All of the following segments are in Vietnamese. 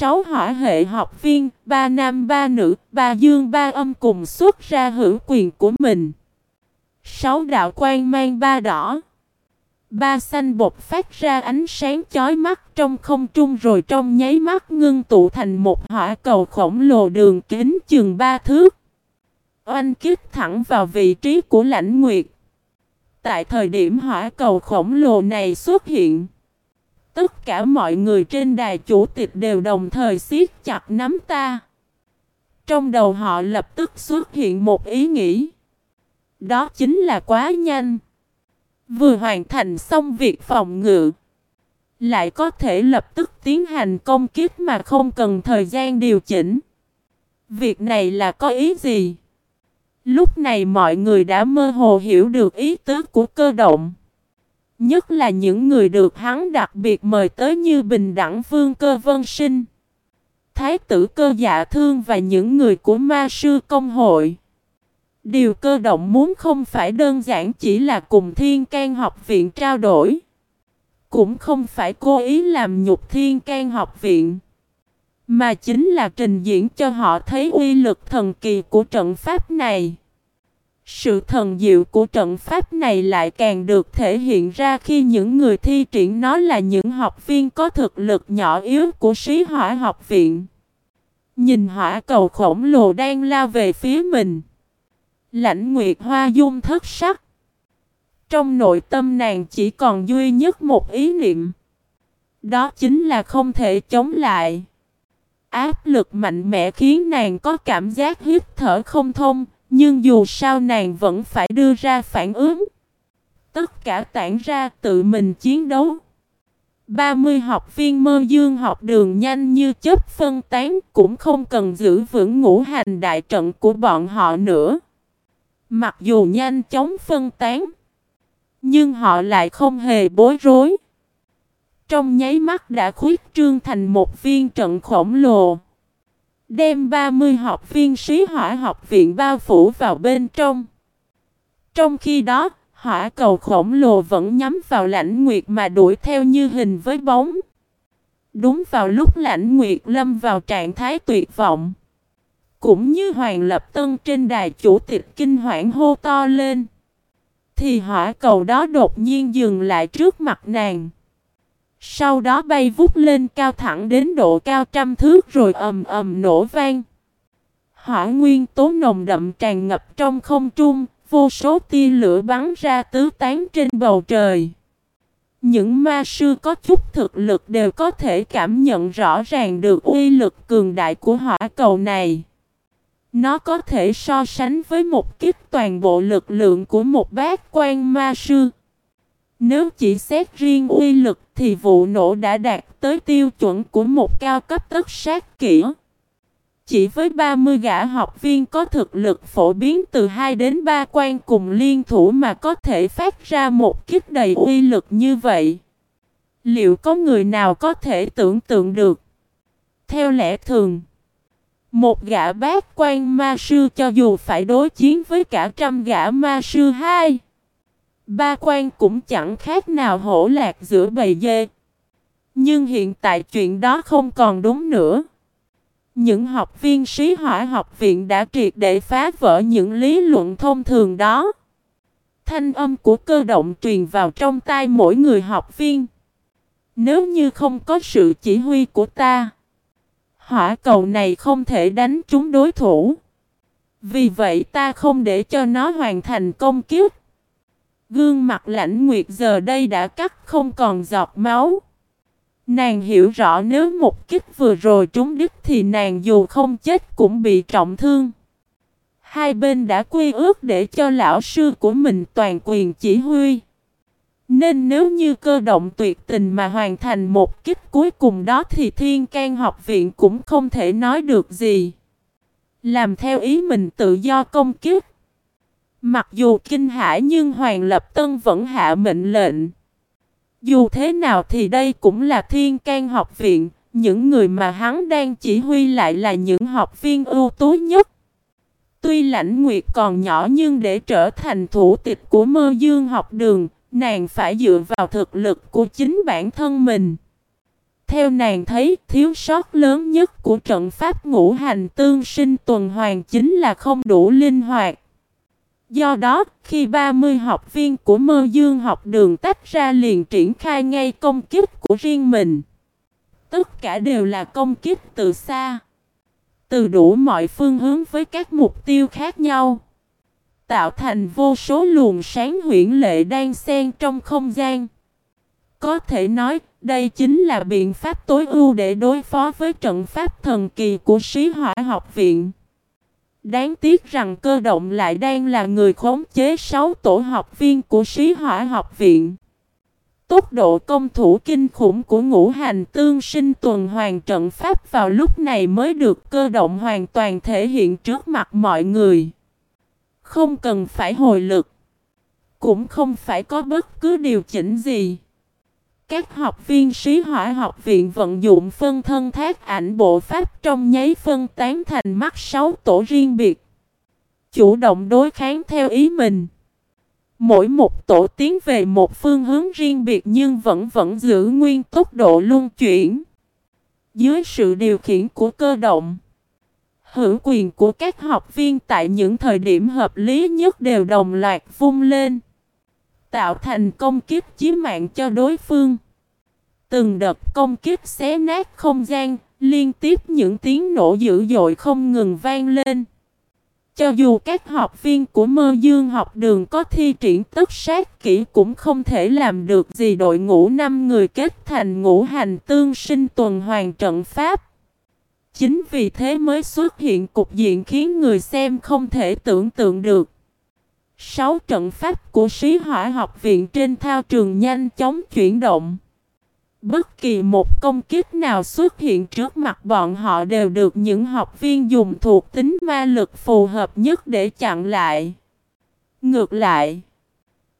sáu hỏa hệ học viên, ba nam ba nữ, ba dương ba âm cùng xuất ra hữu quyền của mình. Sáu đạo quan mang ba đỏ. Ba xanh bột phát ra ánh sáng chói mắt trong không trung rồi trong nháy mắt ngưng tụ thành một hỏa cầu khổng lồ đường kính chừng ba thước. Oanh kích thẳng vào vị trí của lãnh nguyệt. Tại thời điểm hỏa cầu khổng lồ này xuất hiện, tất cả mọi người trên đài chủ tịch đều đồng thời siết chặt nắm ta. Trong đầu họ lập tức xuất hiện một ý nghĩ. Đó chính là quá nhanh. Vừa hoàn thành xong việc phòng ngự. Lại có thể lập tức tiến hành công kích mà không cần thời gian điều chỉnh. Việc này là có ý gì? Lúc này mọi người đã mơ hồ hiểu được ý tứ của cơ động. Nhất là những người được hắn đặc biệt mời tới như Bình Đẳng Vương Cơ Vân Sinh. Thái tử cơ dạ thương và những người của ma sư công hội. Điều cơ động muốn không phải đơn giản chỉ là cùng thiên can học viện trao đổi. Cũng không phải cố ý làm nhục thiên can học viện. Mà chính là trình diễn cho họ thấy uy lực thần kỳ của trận pháp này. Sự thần diệu của trận pháp này lại càng được thể hiện ra khi những người thi triển nó là những học viên có thực lực nhỏ yếu của sĩ hỏa học viện. Nhìn hỏa cầu khổng lồ đang lao về phía mình. Lãnh Nguyệt Hoa dung thất sắc. Trong nội tâm nàng chỉ còn duy nhất một ý niệm. Đó chính là không thể chống lại. Áp lực mạnh mẽ khiến nàng có cảm giác hít thở không thông, nhưng dù sao nàng vẫn phải đưa ra phản ứng. Tất cả tản ra tự mình chiến đấu. 30 học viên mơ dương học đường nhanh như chớp phân tán cũng không cần giữ vững ngũ hành đại trận của bọn họ nữa. Mặc dù nhanh chóng phân tán, nhưng họ lại không hề bối rối. Trong nháy mắt đã khuyết trương thành một viên trận khổng lồ. Đem 30 học viên sĩ hỏa học viện bao phủ vào bên trong. Trong khi đó, hỏa cầu khổng lồ vẫn nhắm vào lãnh nguyệt mà đuổi theo như hình với bóng. Đúng vào lúc lãnh nguyệt lâm vào trạng thái tuyệt vọng. Cũng như Hoàng Lập Tân trên đài chủ tịch kinh hoảng hô to lên. Thì hỏa cầu đó đột nhiên dừng lại trước mặt nàng. Sau đó bay vút lên cao thẳng đến độ cao trăm thước rồi ầm ầm nổ vang. Hỏa nguyên tố nồng đậm tràn ngập trong không trung, vô số tia lửa bắn ra tứ tán trên bầu trời. Những ma sư có chút thực lực đều có thể cảm nhận rõ ràng được uy lực cường đại của hỏa cầu này. Nó có thể so sánh với một kích toàn bộ lực lượng của một bát quan ma sư. Nếu chỉ xét riêng uy lực thì vụ nổ đã đạt tới tiêu chuẩn của một cao cấp tất sát kỹ. Chỉ với 30 gã học viên có thực lực phổ biến từ 2 đến 3 quan cùng liên thủ mà có thể phát ra một kích đầy uy lực như vậy. Liệu có người nào có thể tưởng tượng được? Theo lẽ thường, một gã bát quan ma sư cho dù phải đối chiến với cả trăm gã ma sư hai. Ba quan cũng chẳng khác nào hổ lạc giữa bầy dê. Nhưng hiện tại chuyện đó không còn đúng nữa. Những học viên sĩ hỏa học viện đã triệt để phá vỡ những lý luận thông thường đó. Thanh âm của cơ động truyền vào trong tai mỗi người học viên. Nếu như không có sự chỉ huy của ta, hỏa cầu này không thể đánh trúng đối thủ. Vì vậy ta không để cho nó hoàn thành công kiếp. Gương mặt lãnh nguyệt giờ đây đã cắt không còn giọt máu. Nàng hiểu rõ nếu một kích vừa rồi trúng đích thì nàng dù không chết cũng bị trọng thương. Hai bên đã quy ước để cho lão sư của mình toàn quyền chỉ huy. Nên nếu như cơ động tuyệt tình mà hoàn thành một kích cuối cùng đó thì thiên can học viện cũng không thể nói được gì. Làm theo ý mình tự do công kích. Mặc dù kinh hãi nhưng Hoàng Lập Tân vẫn hạ mệnh lệnh. Dù thế nào thì đây cũng là thiên can học viện, những người mà hắn đang chỉ huy lại là những học viên ưu tú nhất. Tuy lãnh nguyệt còn nhỏ nhưng để trở thành thủ tịch của mơ dương học đường, nàng phải dựa vào thực lực của chính bản thân mình. Theo nàng thấy, thiếu sót lớn nhất của trận pháp ngũ hành tương sinh tuần hoàn chính là không đủ linh hoạt. Do đó, khi 30 học viên của mơ dương học đường tách ra liền triển khai ngay công kích của riêng mình. Tất cả đều là công kích từ xa. Từ đủ mọi phương hướng với các mục tiêu khác nhau. Tạo thành vô số luồng sáng huyễn lệ đang xen trong không gian. Có thể nói, đây chính là biện pháp tối ưu để đối phó với trận pháp thần kỳ của sĩ hỏa học viện. Đáng tiếc rằng cơ động lại đang là người khống chế 6 tổ học viên của sĩ hỏa học viện. Tốc độ công thủ kinh khủng của ngũ hành tương sinh tuần hoàn trận pháp vào lúc này mới được cơ động hoàn toàn thể hiện trước mặt mọi người. Không cần phải hồi lực. Cũng không phải có bất cứ điều chỉnh gì. Các học viên sĩ hỏa học viện vận dụng phân thân thác ảnh bộ pháp trong nháy phân tán thành mắt sáu tổ riêng biệt. Chủ động đối kháng theo ý mình. Mỗi một tổ tiến về một phương hướng riêng biệt nhưng vẫn vẫn giữ nguyên tốc độ luân chuyển. Dưới sự điều khiển của cơ động, hữu quyền của các học viên tại những thời điểm hợp lý nhất đều đồng loạt vung lên. Tạo thành công kiếp chí mạng cho đối phương. Từng đợt công kiếp xé nát không gian, liên tiếp những tiếng nổ dữ dội không ngừng vang lên. Cho dù các học viên của mơ dương học đường có thi triển tất sát kỹ cũng không thể làm được gì đội ngũ năm người kết thành ngũ hành tương sinh tuần hoàn trận pháp. Chính vì thế mới xuất hiện cục diện khiến người xem không thể tưởng tượng được. Sáu trận pháp của sĩ hỏa học viện trên thao trường nhanh chóng chuyển động. Bất kỳ một công kích nào xuất hiện trước mặt bọn họ đều được những học viên dùng thuộc tính ma lực phù hợp nhất để chặn lại. Ngược lại,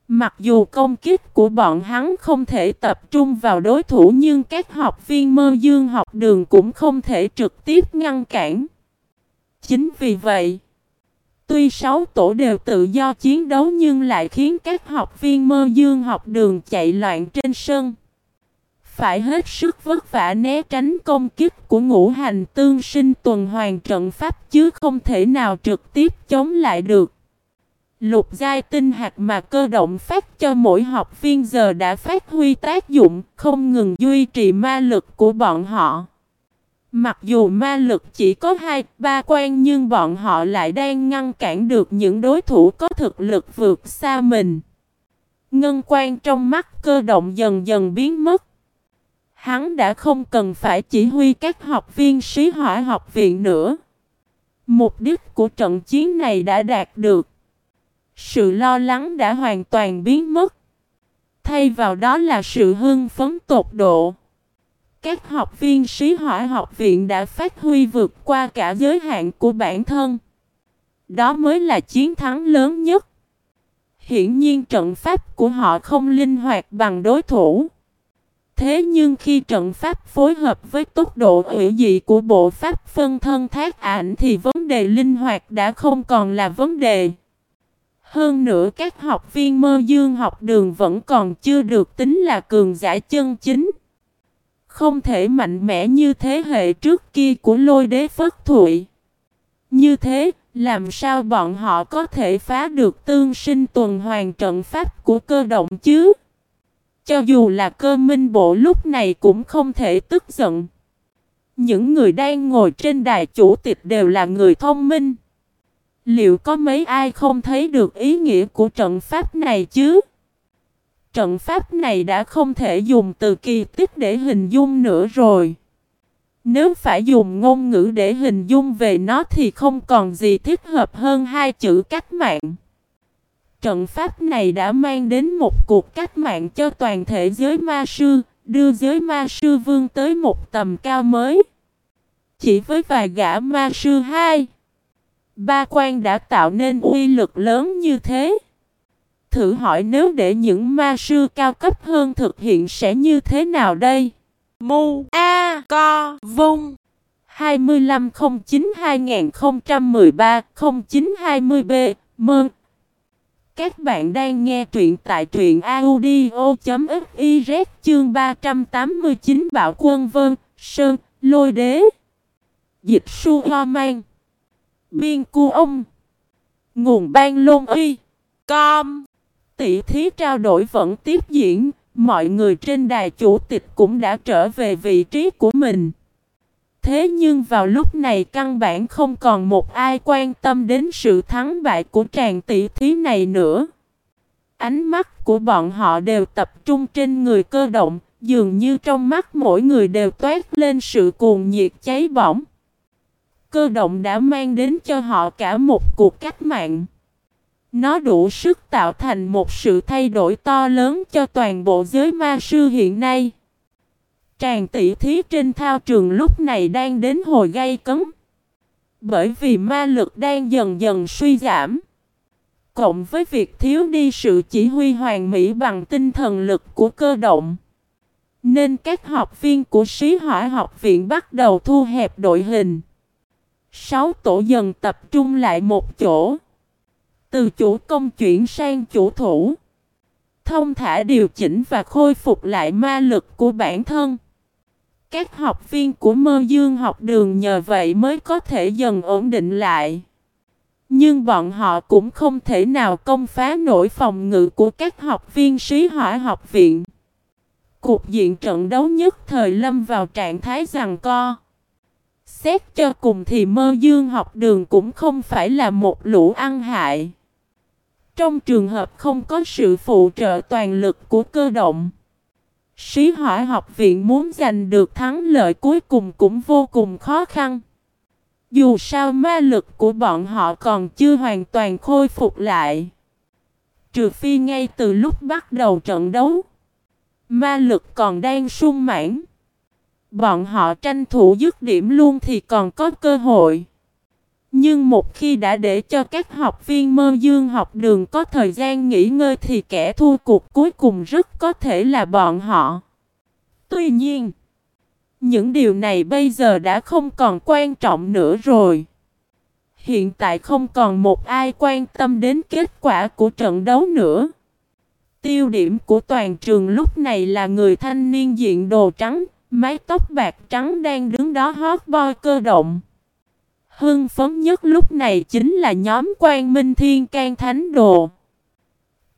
mặc dù công kích của bọn hắn không thể tập trung vào đối thủ nhưng các học viên mơ dương học đường cũng không thể trực tiếp ngăn cản. Chính vì vậy, tuy sáu tổ đều tự do chiến đấu nhưng lại khiến các học viên mơ dương học đường chạy loạn trên sân phải hết sức vất vả né tránh công kích của ngũ hành tương sinh tuần hoàn trận pháp chứ không thể nào trực tiếp chống lại được. Lục giai tinh hạt mà cơ động phát cho mỗi học viên giờ đã phát huy tác dụng, không ngừng duy trì ma lực của bọn họ. Mặc dù ma lực chỉ có hai, ba quan nhưng bọn họ lại đang ngăn cản được những đối thủ có thực lực vượt xa mình. Ngân quan trong mắt cơ động dần dần biến mất. Hắn đã không cần phải chỉ huy các học viên sĩ hỏa học viện nữa. Mục đích của trận chiến này đã đạt được. Sự lo lắng đã hoàn toàn biến mất. Thay vào đó là sự hưng phấn tột độ. Các học viên sĩ hỏa học viện đã phát huy vượt qua cả giới hạn của bản thân. Đó mới là chiến thắng lớn nhất. Hiển nhiên trận pháp của họ không linh hoạt bằng đối thủ. Thế nhưng khi trận pháp phối hợp với tốc độ hủy dị của bộ pháp phân thân thác ảnh thì vấn đề linh hoạt đã không còn là vấn đề. Hơn nữa các học viên mơ dương học đường vẫn còn chưa được tính là cường giả chân chính. Không thể mạnh mẽ như thế hệ trước kia của lôi đế phất thụy. Như thế, làm sao bọn họ có thể phá được tương sinh tuần hoàn trận pháp của cơ động chứ? Cho dù là cơ minh bộ lúc này cũng không thể tức giận. Những người đang ngồi trên đài chủ tịch đều là người thông minh. Liệu có mấy ai không thấy được ý nghĩa của trận pháp này chứ? Trận pháp này đã không thể dùng từ kỳ tích để hình dung nữa rồi. Nếu phải dùng ngôn ngữ để hình dung về nó thì không còn gì thích hợp hơn hai chữ cách mạng. Trận pháp này đã mang đến một cuộc cách mạng cho toàn thể giới ma sư, đưa giới ma sư vương tới một tầm cao mới. Chỉ với vài gã ma sư hai, ba quan đã tạo nên uy lực lớn như thế. Thử hỏi nếu để những ma sư cao cấp hơn thực hiện sẽ như thế nào đây? Mu A Co Vung 2509 2013 0920B Mơn Các bạn đang nghe truyện tại truyện audio.fiz chương 389 Bạo Quân Vân, Sơn, Lôi Đế. Dịch su ho mang. Biên cu ông. Nguồn ban lôn uy. Com. Tỷ thí trao đổi vẫn tiếp diễn. Mọi người trên đài chủ tịch cũng đã trở về vị trí của mình. Thế nhưng vào lúc này căn bản không còn một ai quan tâm đến sự thắng bại của tràng tỷ thí này nữa. Ánh mắt của bọn họ đều tập trung trên người cơ động, dường như trong mắt mỗi người đều toát lên sự cuồng nhiệt cháy bỏng. Cơ động đã mang đến cho họ cả một cuộc cách mạng. Nó đủ sức tạo thành một sự thay đổi to lớn cho toàn bộ giới ma sư hiện nay. Tràng tỷ thí trên thao trường lúc này đang đến hồi gây cấn. Bởi vì ma lực đang dần dần suy giảm. Cộng với việc thiếu đi sự chỉ huy hoàn mỹ bằng tinh thần lực của cơ động. Nên các học viên của sĩ hỏa học viện bắt đầu thu hẹp đội hình. Sáu tổ dần tập trung lại một chỗ. Từ chủ công chuyển sang chủ thủ. Thông thả điều chỉnh và khôi phục lại ma lực của bản thân. Các học viên của mơ dương học đường nhờ vậy mới có thể dần ổn định lại. Nhưng bọn họ cũng không thể nào công phá nổi phòng ngự của các học viên sĩ hỏa học viện. Cuộc diện trận đấu nhất thời lâm vào trạng thái rằng co. Xét cho cùng thì mơ dương học đường cũng không phải là một lũ ăn hại. Trong trường hợp không có sự phụ trợ toàn lực của cơ động, sĩ hỏa học viện muốn giành được thắng lợi cuối cùng cũng vô cùng khó khăn. Dù sao ma lực của bọn họ còn chưa hoàn toàn khôi phục lại. Trừ phi ngay từ lúc bắt đầu trận đấu, ma lực còn đang sung mãn. Bọn họ tranh thủ dứt điểm luôn thì còn có cơ hội. Nhưng một khi đã để cho các học viên mơ dương học đường có thời gian nghỉ ngơi thì kẻ thua cuộc cuối cùng rất có thể là bọn họ. Tuy nhiên, những điều này bây giờ đã không còn quan trọng nữa rồi. Hiện tại không còn một ai quan tâm đến kết quả của trận đấu nữa. Tiêu điểm của toàn trường lúc này là người thanh niên diện đồ trắng, mái tóc bạc trắng đang đứng đó hót boy cơ động. Hưng phấn nhất lúc này chính là nhóm quan minh thiên can thánh đồ.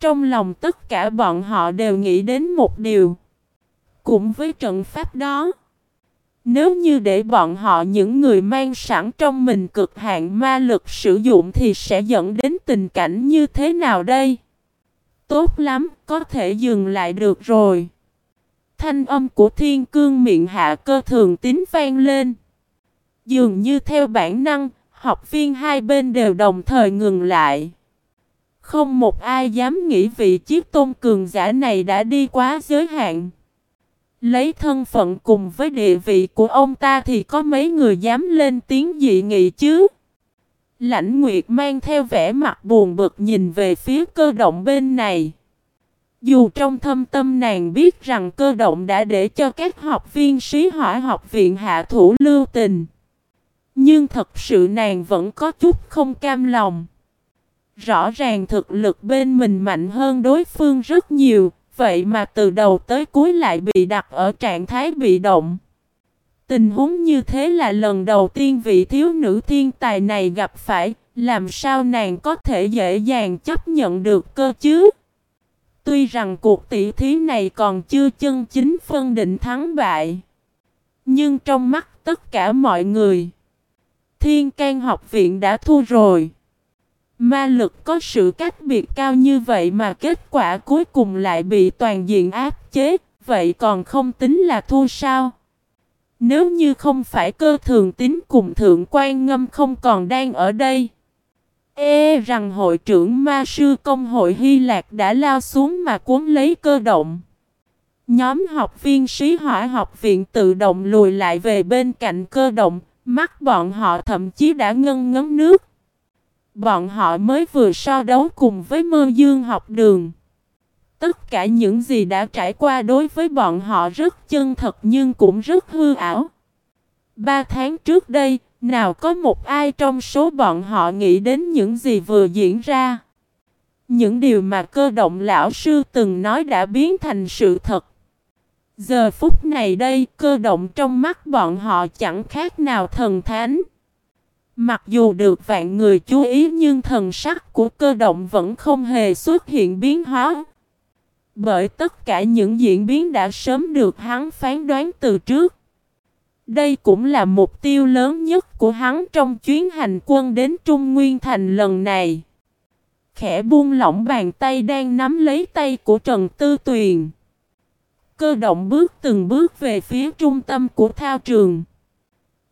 Trong lòng tất cả bọn họ đều nghĩ đến một điều. Cũng với trận pháp đó. Nếu như để bọn họ những người mang sẵn trong mình cực hạn ma lực sử dụng thì sẽ dẫn đến tình cảnh như thế nào đây? Tốt lắm, có thể dừng lại được rồi. Thanh âm của thiên cương miệng hạ cơ thường tín vang lên. Dường như theo bản năng, học viên hai bên đều đồng thời ngừng lại. Không một ai dám nghĩ vị chiếc tôn cường giả này đã đi quá giới hạn. Lấy thân phận cùng với địa vị của ông ta thì có mấy người dám lên tiếng dị nghị chứ? Lãnh Nguyệt mang theo vẻ mặt buồn bực nhìn về phía cơ động bên này. Dù trong thâm tâm nàng biết rằng cơ động đã để cho các học viên sĩ hỏa học viện hạ thủ lưu tình. Nhưng thật sự nàng vẫn có chút không cam lòng. Rõ ràng thực lực bên mình mạnh hơn đối phương rất nhiều, vậy mà từ đầu tới cuối lại bị đặt ở trạng thái bị động. Tình huống như thế là lần đầu tiên vị thiếu nữ thiên tài này gặp phải, làm sao nàng có thể dễ dàng chấp nhận được cơ chứ? Tuy rằng cuộc tỷ thí này còn chưa chân chính phân định thắng bại, nhưng trong mắt tất cả mọi người, Thiên can học viện đã thua rồi. Ma lực có sự cách biệt cao như vậy mà kết quả cuối cùng lại bị toàn diện áp chế, vậy còn không tính là thua sao? Nếu như không phải cơ thường tính cùng thượng quan ngâm không còn đang ở đây. Ê rằng hội trưởng ma sư công hội Hy Lạc đã lao xuống mà cuốn lấy cơ động. Nhóm học viên sĩ hỏa học viện tự động lùi lại về bên cạnh cơ động, mắt bọn họ thậm chí đã ngân ngấm nước. Bọn họ mới vừa so đấu cùng với mơ dương học đường. Tất cả những gì đã trải qua đối với bọn họ rất chân thật nhưng cũng rất hư ảo. Ba tháng trước đây, nào có một ai trong số bọn họ nghĩ đến những gì vừa diễn ra. Những điều mà cơ động lão sư từng nói đã biến thành sự thật. Giờ phút này đây, cơ động trong mắt bọn họ chẳng khác nào thần thánh. Mặc dù được vạn người chú ý nhưng thần sắc của cơ động vẫn không hề xuất hiện biến hóa. Bởi tất cả những diễn biến đã sớm được hắn phán đoán từ trước. Đây cũng là mục tiêu lớn nhất của hắn trong chuyến hành quân đến Trung Nguyên Thành lần này. Khẽ buông lỏng bàn tay đang nắm lấy tay của Trần Tư Tuyền. Cơ động bước từng bước về phía trung tâm của thao trường.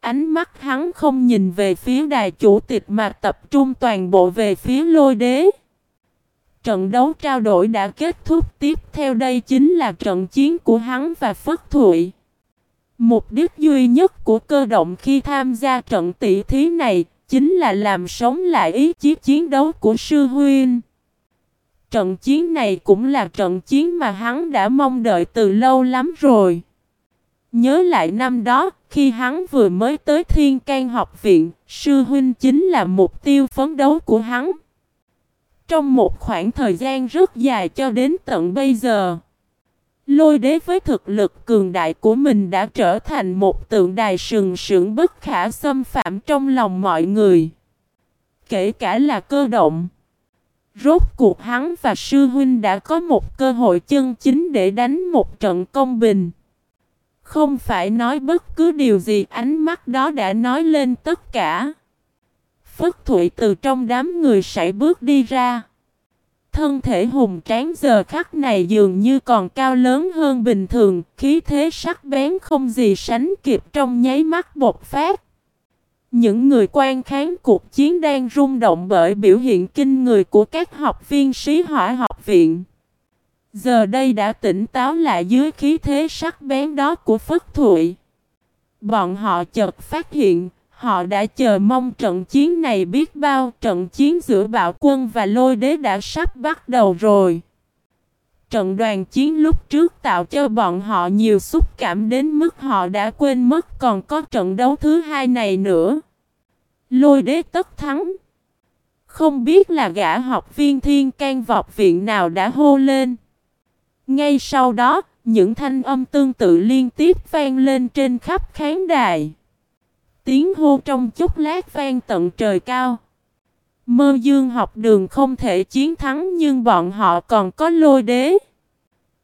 Ánh mắt hắn không nhìn về phía đài chủ tịch mà tập trung toàn bộ về phía lôi đế. Trận đấu trao đổi đã kết thúc, tiếp theo đây chính là trận chiến của hắn và Phất Thụy. Mục đích duy nhất của cơ động khi tham gia trận tỷ thí này chính là làm sống lại ý chí chiến đấu của sư huynh. Trận chiến này cũng là trận chiến mà hắn đã mong đợi từ lâu lắm rồi. Nhớ lại năm đó, khi hắn vừa mới tới Thiên can học viện, sư huynh chính là mục tiêu phấn đấu của hắn. Trong một khoảng thời gian rất dài cho đến tận bây giờ, lôi đế với thực lực cường đại của mình đã trở thành một tượng đài sừng sững bất khả xâm phạm trong lòng mọi người. Kể cả là cơ động. Rốt cuộc hắn và sư huynh đã có một cơ hội chân chính để đánh một trận công bình. Không phải nói bất cứ điều gì ánh mắt đó đã nói lên tất cả. Phất Thụy từ trong đám người sải bước đi ra. Thân thể hùng tráng giờ khắc này dường như còn cao lớn hơn bình thường, khí thế sắc bén không gì sánh kịp trong nháy mắt bột phát. Những người quan kháng cuộc chiến đang rung động bởi biểu hiện kinh người của các học viên sĩ hỏa học viện. Giờ đây đã tỉnh táo lại dưới khí thế sắc bén đó của Phất Thụy. Bọn họ chợt phát hiện, họ đã chờ mong trận chiến này biết bao trận chiến giữa bạo quân và lôi đế đã sắp bắt đầu rồi. Trận đoàn chiến lúc trước tạo cho bọn họ nhiều xúc cảm đến mức họ đã quên mất còn có trận đấu thứ hai này nữa. Lôi đế tất thắng. Không biết là gã học viên thiên can vọc viện nào đã hô lên. Ngay sau đó, những thanh âm tương tự liên tiếp vang lên trên khắp khán đài. Tiếng hô trong chốc lát vang tận trời cao. Mơ dương học đường không thể chiến thắng nhưng bọn họ còn có lôi đế.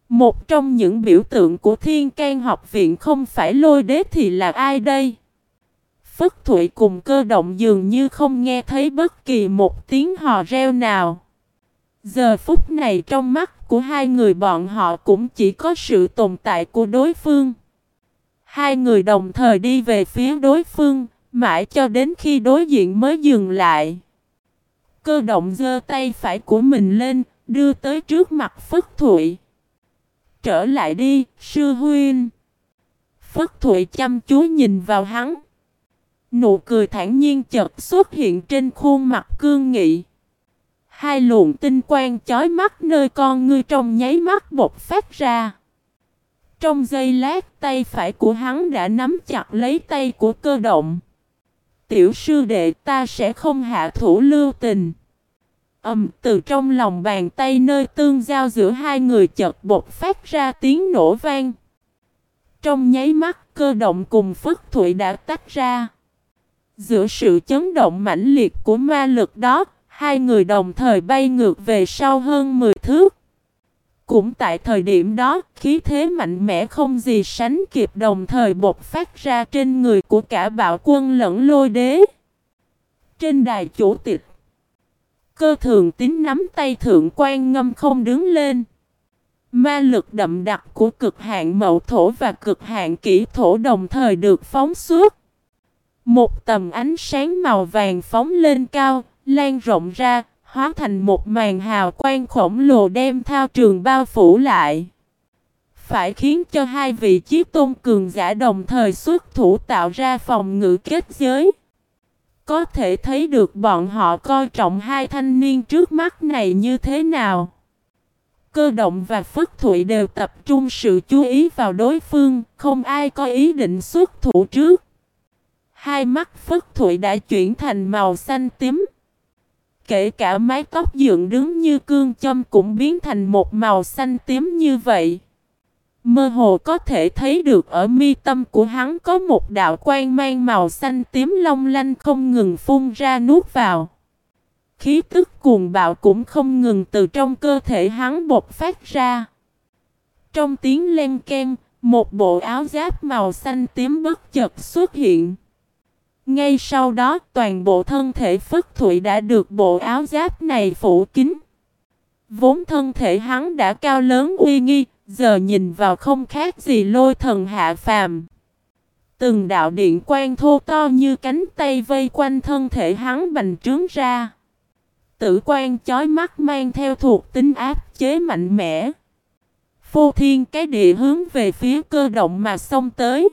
Một trong những biểu tượng của thiên can học viện không phải lôi đế thì là ai đây? Phất Thụy cùng cơ động dường như không nghe thấy bất kỳ một tiếng hò reo nào. Giờ phút này trong mắt của hai người bọn họ cũng chỉ có sự tồn tại của đối phương. Hai người đồng thời đi về phía đối phương, mãi cho đến khi đối diện mới dừng lại. Cơ động giơ tay phải của mình lên, đưa tới trước mặt Phất Thụy. Trở lại đi, sư huynh. Phất Thụy chăm chú nhìn vào hắn. Nụ cười thản nhiên chợt xuất hiện trên khuôn mặt cương nghị. Hai luồng tinh quang chói mắt nơi con ngươi trong nháy mắt bộc phát ra. Trong giây lát tay phải của hắn đã nắm chặt lấy tay của cơ động. Tiểu sư đệ ta sẽ không hạ thủ lưu tình. Âm từ trong lòng bàn tay nơi tương giao giữa hai người chợt bộc phát ra tiếng nổ vang. Trong nháy mắt cơ động cùng Phất Thụy đã tách ra. Giữa sự chấn động mãnh liệt của ma lực đó, hai người đồng thời bay ngược về sau hơn 10 thước. Cũng tại thời điểm đó, khí thế mạnh mẽ không gì sánh kịp đồng thời bộc phát ra trên người của cả bạo quân lẫn lôi đế. Trên đài chủ tịch, cơ thường tín nắm tay thượng quan ngâm không đứng lên. Ma lực đậm đặc của cực hạn mậu thổ và cực hạn kỹ thổ đồng thời được phóng xuất. Một tầm ánh sáng màu vàng phóng lên cao, lan rộng ra, hóa thành một màn hào quang khổng lồ đem thao trường bao phủ lại. Phải khiến cho hai vị chiếc tôn cường giả đồng thời xuất thủ tạo ra phòng ngự kết giới. Có thể thấy được bọn họ coi trọng hai thanh niên trước mắt này như thế nào. Cơ động và Phất Thụy đều tập trung sự chú ý vào đối phương, không ai có ý định xuất thủ trước. Hai mắt Phất Thụy đã chuyển thành màu xanh tím. Kể cả mái tóc dựng đứng như cương châm cũng biến thành một màu xanh tím như vậy. Mơ hồ có thể thấy được ở mi tâm của hắn có một đạo quang mang màu xanh tím long lanh không ngừng phun ra nuốt vào. Khí tức cuồng bạo cũng không ngừng từ trong cơ thể hắn bột phát ra. Trong tiếng len ken, một bộ áo giáp màu xanh tím bất chợt xuất hiện. Ngay sau đó toàn bộ thân thể Phất Thụy đã được bộ áo giáp này phủ kín. Vốn thân thể hắn đã cao lớn uy nghi, giờ nhìn vào không khác gì lôi thần hạ phàm. Từng đạo điện quang thô to như cánh tay vây quanh thân thể hắn bành trướng ra. Tử quan chói mắt mang theo thuộc tính áp chế mạnh mẽ. Phô thiên cái địa hướng về phía cơ động mà xông tới.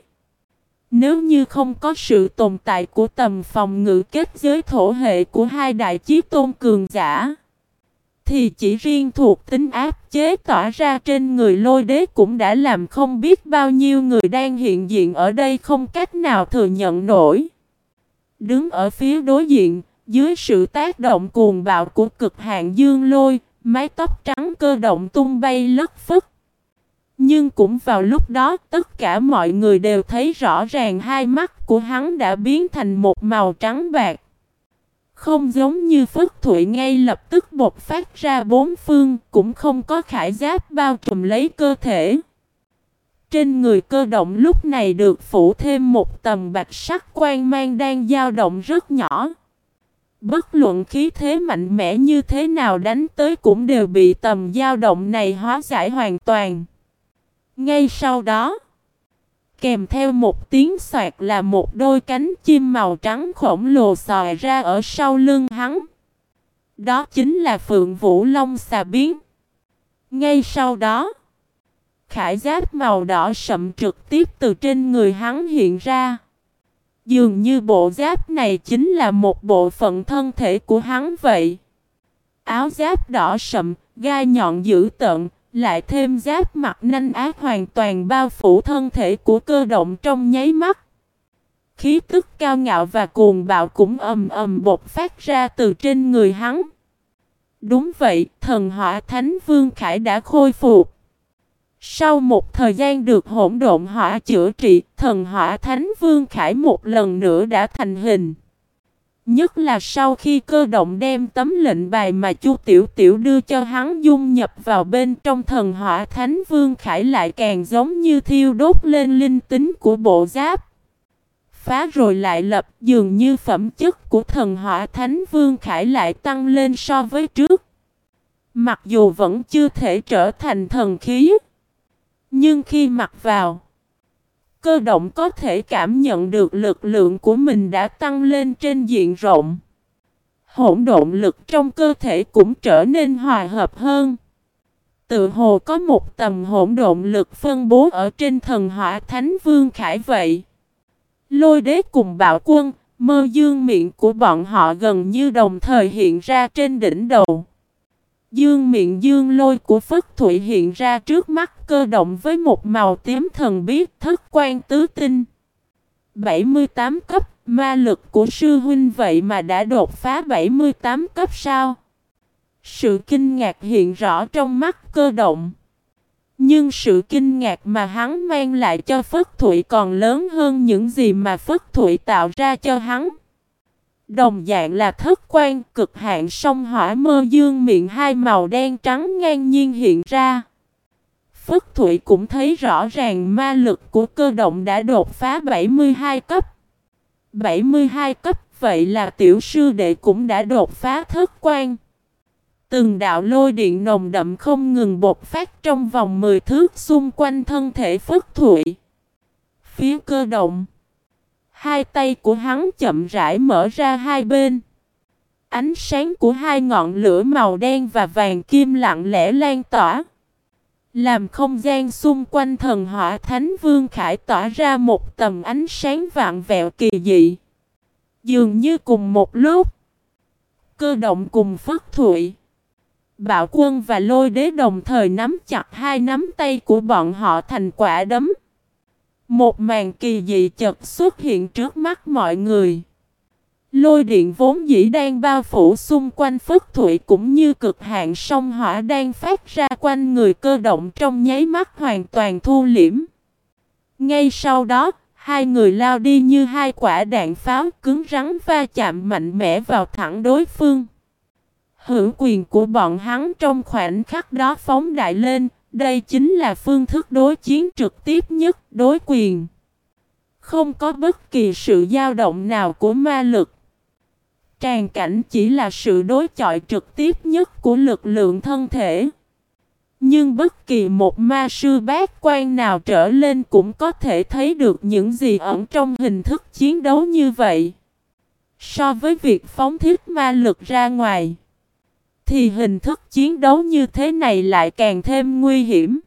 Nếu như không có sự tồn tại của tầm phòng ngự kết giới thổ hệ của hai đại chí tôn cường giả, thì chỉ riêng thuộc tính áp chế tỏa ra trên người lôi đế cũng đã làm không biết bao nhiêu người đang hiện diện ở đây không cách nào thừa nhận nổi. Đứng ở phía đối diện, dưới sự tác động cuồng bạo của cực hạn dương lôi, mái tóc trắng cơ động tung bay lất phất. Nhưng cũng vào lúc đó, tất cả mọi người đều thấy rõ ràng hai mắt của hắn đã biến thành một màu trắng bạc. Không giống như Phất Thụy ngay lập tức bột phát ra bốn phương, cũng không có khải giáp bao trùm lấy cơ thể. Trên người cơ động lúc này được phủ thêm một tầm bạch sắc quang mang đang dao động rất nhỏ. Bất luận khí thế mạnh mẽ như thế nào đánh tới cũng đều bị tầm dao động này hóa giải hoàn toàn. Ngay sau đó, kèm theo một tiếng soạt là một đôi cánh chim màu trắng khổng lồ xòe ra ở sau lưng hắn. Đó chính là Phượng Vũ Long xà biến. Ngay sau đó, khải giáp màu đỏ sậm trực tiếp từ trên người hắn hiện ra. Dường như bộ giáp này chính là một bộ phận thân thể của hắn vậy. Áo giáp đỏ sậm, gai nhọn dữ tợn, lại thêm giáp mặt nanh á hoàn toàn bao phủ thân thể của cơ động trong nháy mắt. Khí tức cao ngạo và cuồng bạo cũng ầm ầm bột phát ra từ trên người hắn. Đúng vậy, thần hỏa Thánh Vương Khải đã khôi phục. Sau một thời gian được hỗn độn hỏa chữa trị, thần hỏa Thánh Vương Khải một lần nữa đã thành hình. Nhất là sau khi cơ động đem tấm lệnh bài mà Chu Tiểu Tiểu đưa cho hắn dung nhập vào bên trong thần hỏa Thánh Vương Khải lại càng giống như thiêu đốt lên linh tính của bộ giáp. Phá rồi lại lập, dường như phẩm chất của thần hỏa Thánh Vương Khải lại tăng lên so với trước. Mặc dù vẫn chưa thể trở thành thần khí. Nhưng khi mặc vào Cơ động có thể cảm nhận được lực lượng của mình đã tăng lên trên diện rộng. Hỗn độn lực trong cơ thể cũng trở nên hòa hợp hơn. Tự hồ có một tầm hỗn độn lực phân bố ở trên thần hỏa Thánh Vương Khải vậy. Lôi đế cùng bạo quân, mơ dương miệng của bọn họ gần như đồng thời hiện ra trên đỉnh đầu. Dương miệng dương lôi của Phất Thụy hiện ra trước mắt cơ động với một màu tím thần bí thất quan tứ tinh. 78 cấp, ma lực của sư huynh vậy mà đã đột phá 78 cấp sao? Sự kinh ngạc hiện rõ trong mắt cơ động. Nhưng sự kinh ngạc mà hắn mang lại cho Phất Thụy còn lớn hơn những gì mà Phất Thụy tạo ra cho hắn. Đồng dạng là thất quan, cực hạn sông hỏa mơ dương miệng hai màu đen trắng ngang nhiên hiện ra. Phất Thụy cũng thấy rõ ràng ma lực của cơ động đã đột phá 72 cấp. 72 cấp, vậy là tiểu sư đệ cũng đã đột phá thất quan. Từng đạo lôi điện nồng đậm không ngừng bột phát trong vòng 10 thước xung quanh thân thể Phất Thụy. Phía cơ động Hai tay của hắn chậm rãi mở ra hai bên. Ánh sáng của hai ngọn lửa màu đen và vàng kim lặng lẽ lan tỏa. Làm không gian xung quanh thần hỏa Thánh Vương Khải tỏa ra một tầm ánh sáng vạn vẹo kỳ dị. Dường như cùng một lúc. Cơ động cùng phất thụy. Bạo quân và lôi đế đồng thời nắm chặt hai nắm tay của bọn họ thành quả đấm. Một màn kỳ dị chợt xuất hiện trước mắt mọi người. Lôi điện vốn dĩ đang bao phủ xung quanh phất thủy cũng như cực hạn sông hỏa đang phát ra quanh người cơ động trong nháy mắt hoàn toàn thu liễm. Ngay sau đó, hai người lao đi như hai quả đạn pháo cứng rắn va chạm mạnh mẽ vào thẳng đối phương. Hữu quyền của bọn hắn trong khoảnh khắc đó phóng đại lên, đây chính là phương thức đối chiến trực tiếp nhất, đối quyền. Không có bất kỳ sự dao động nào của ma lực. Tràn cảnh chỉ là sự đối chọi trực tiếp nhất của lực lượng thân thể. Nhưng bất kỳ một ma sư bát quan nào trở lên cũng có thể thấy được những gì ẩn trong hình thức chiến đấu như vậy. So với việc phóng thiết ma lực ra ngoài, thì hình thức chiến đấu như thế này lại càng thêm nguy hiểm.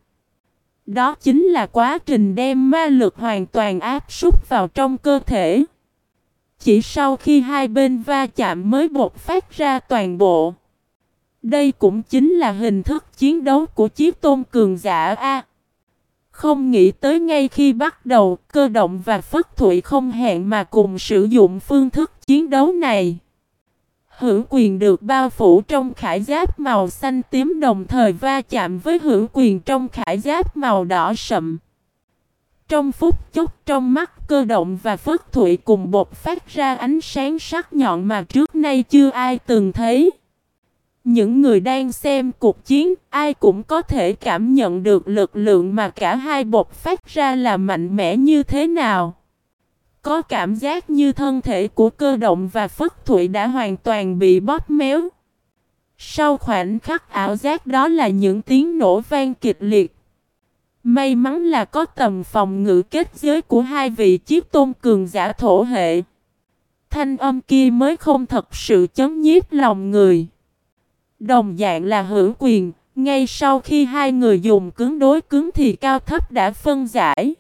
Đó chính là quá trình đem ma lực hoàn toàn áp súc vào trong cơ thể. Chỉ sau khi hai bên va chạm mới bột phát ra toàn bộ. Đây cũng chính là hình thức chiến đấu của chiếc tôn cường giả A. Không nghĩ tới ngay khi bắt đầu, cơ động và phất thụy không hẹn mà cùng sử dụng phương thức chiến đấu này. Hữu quyền được bao phủ trong khải giáp màu xanh tím đồng thời va chạm với hữu quyền trong khải giáp màu đỏ sậm. Trong phút chốc trong mắt cơ động và phất thụy cùng bột phát ra ánh sáng sắc nhọn mà trước nay chưa ai từng thấy. Những người đang xem cuộc chiến, ai cũng có thể cảm nhận được lực lượng mà cả hai bột phát ra là mạnh mẽ như thế nào. Có cảm giác như thân thể của cơ động và phất thụy đã hoàn toàn bị bóp méo. Sau khoảnh khắc ảo giác đó là những tiếng nổ vang kịch liệt. May mắn là có tầm phòng ngự kết giới của hai vị chiếc tôn cường giả thổ hệ. Thanh âm kia mới không thật sự chấn nhiếp lòng người. Đồng dạng là hữu quyền, ngay sau khi hai người dùng cứng đối cứng thì cao thấp đã phân giải.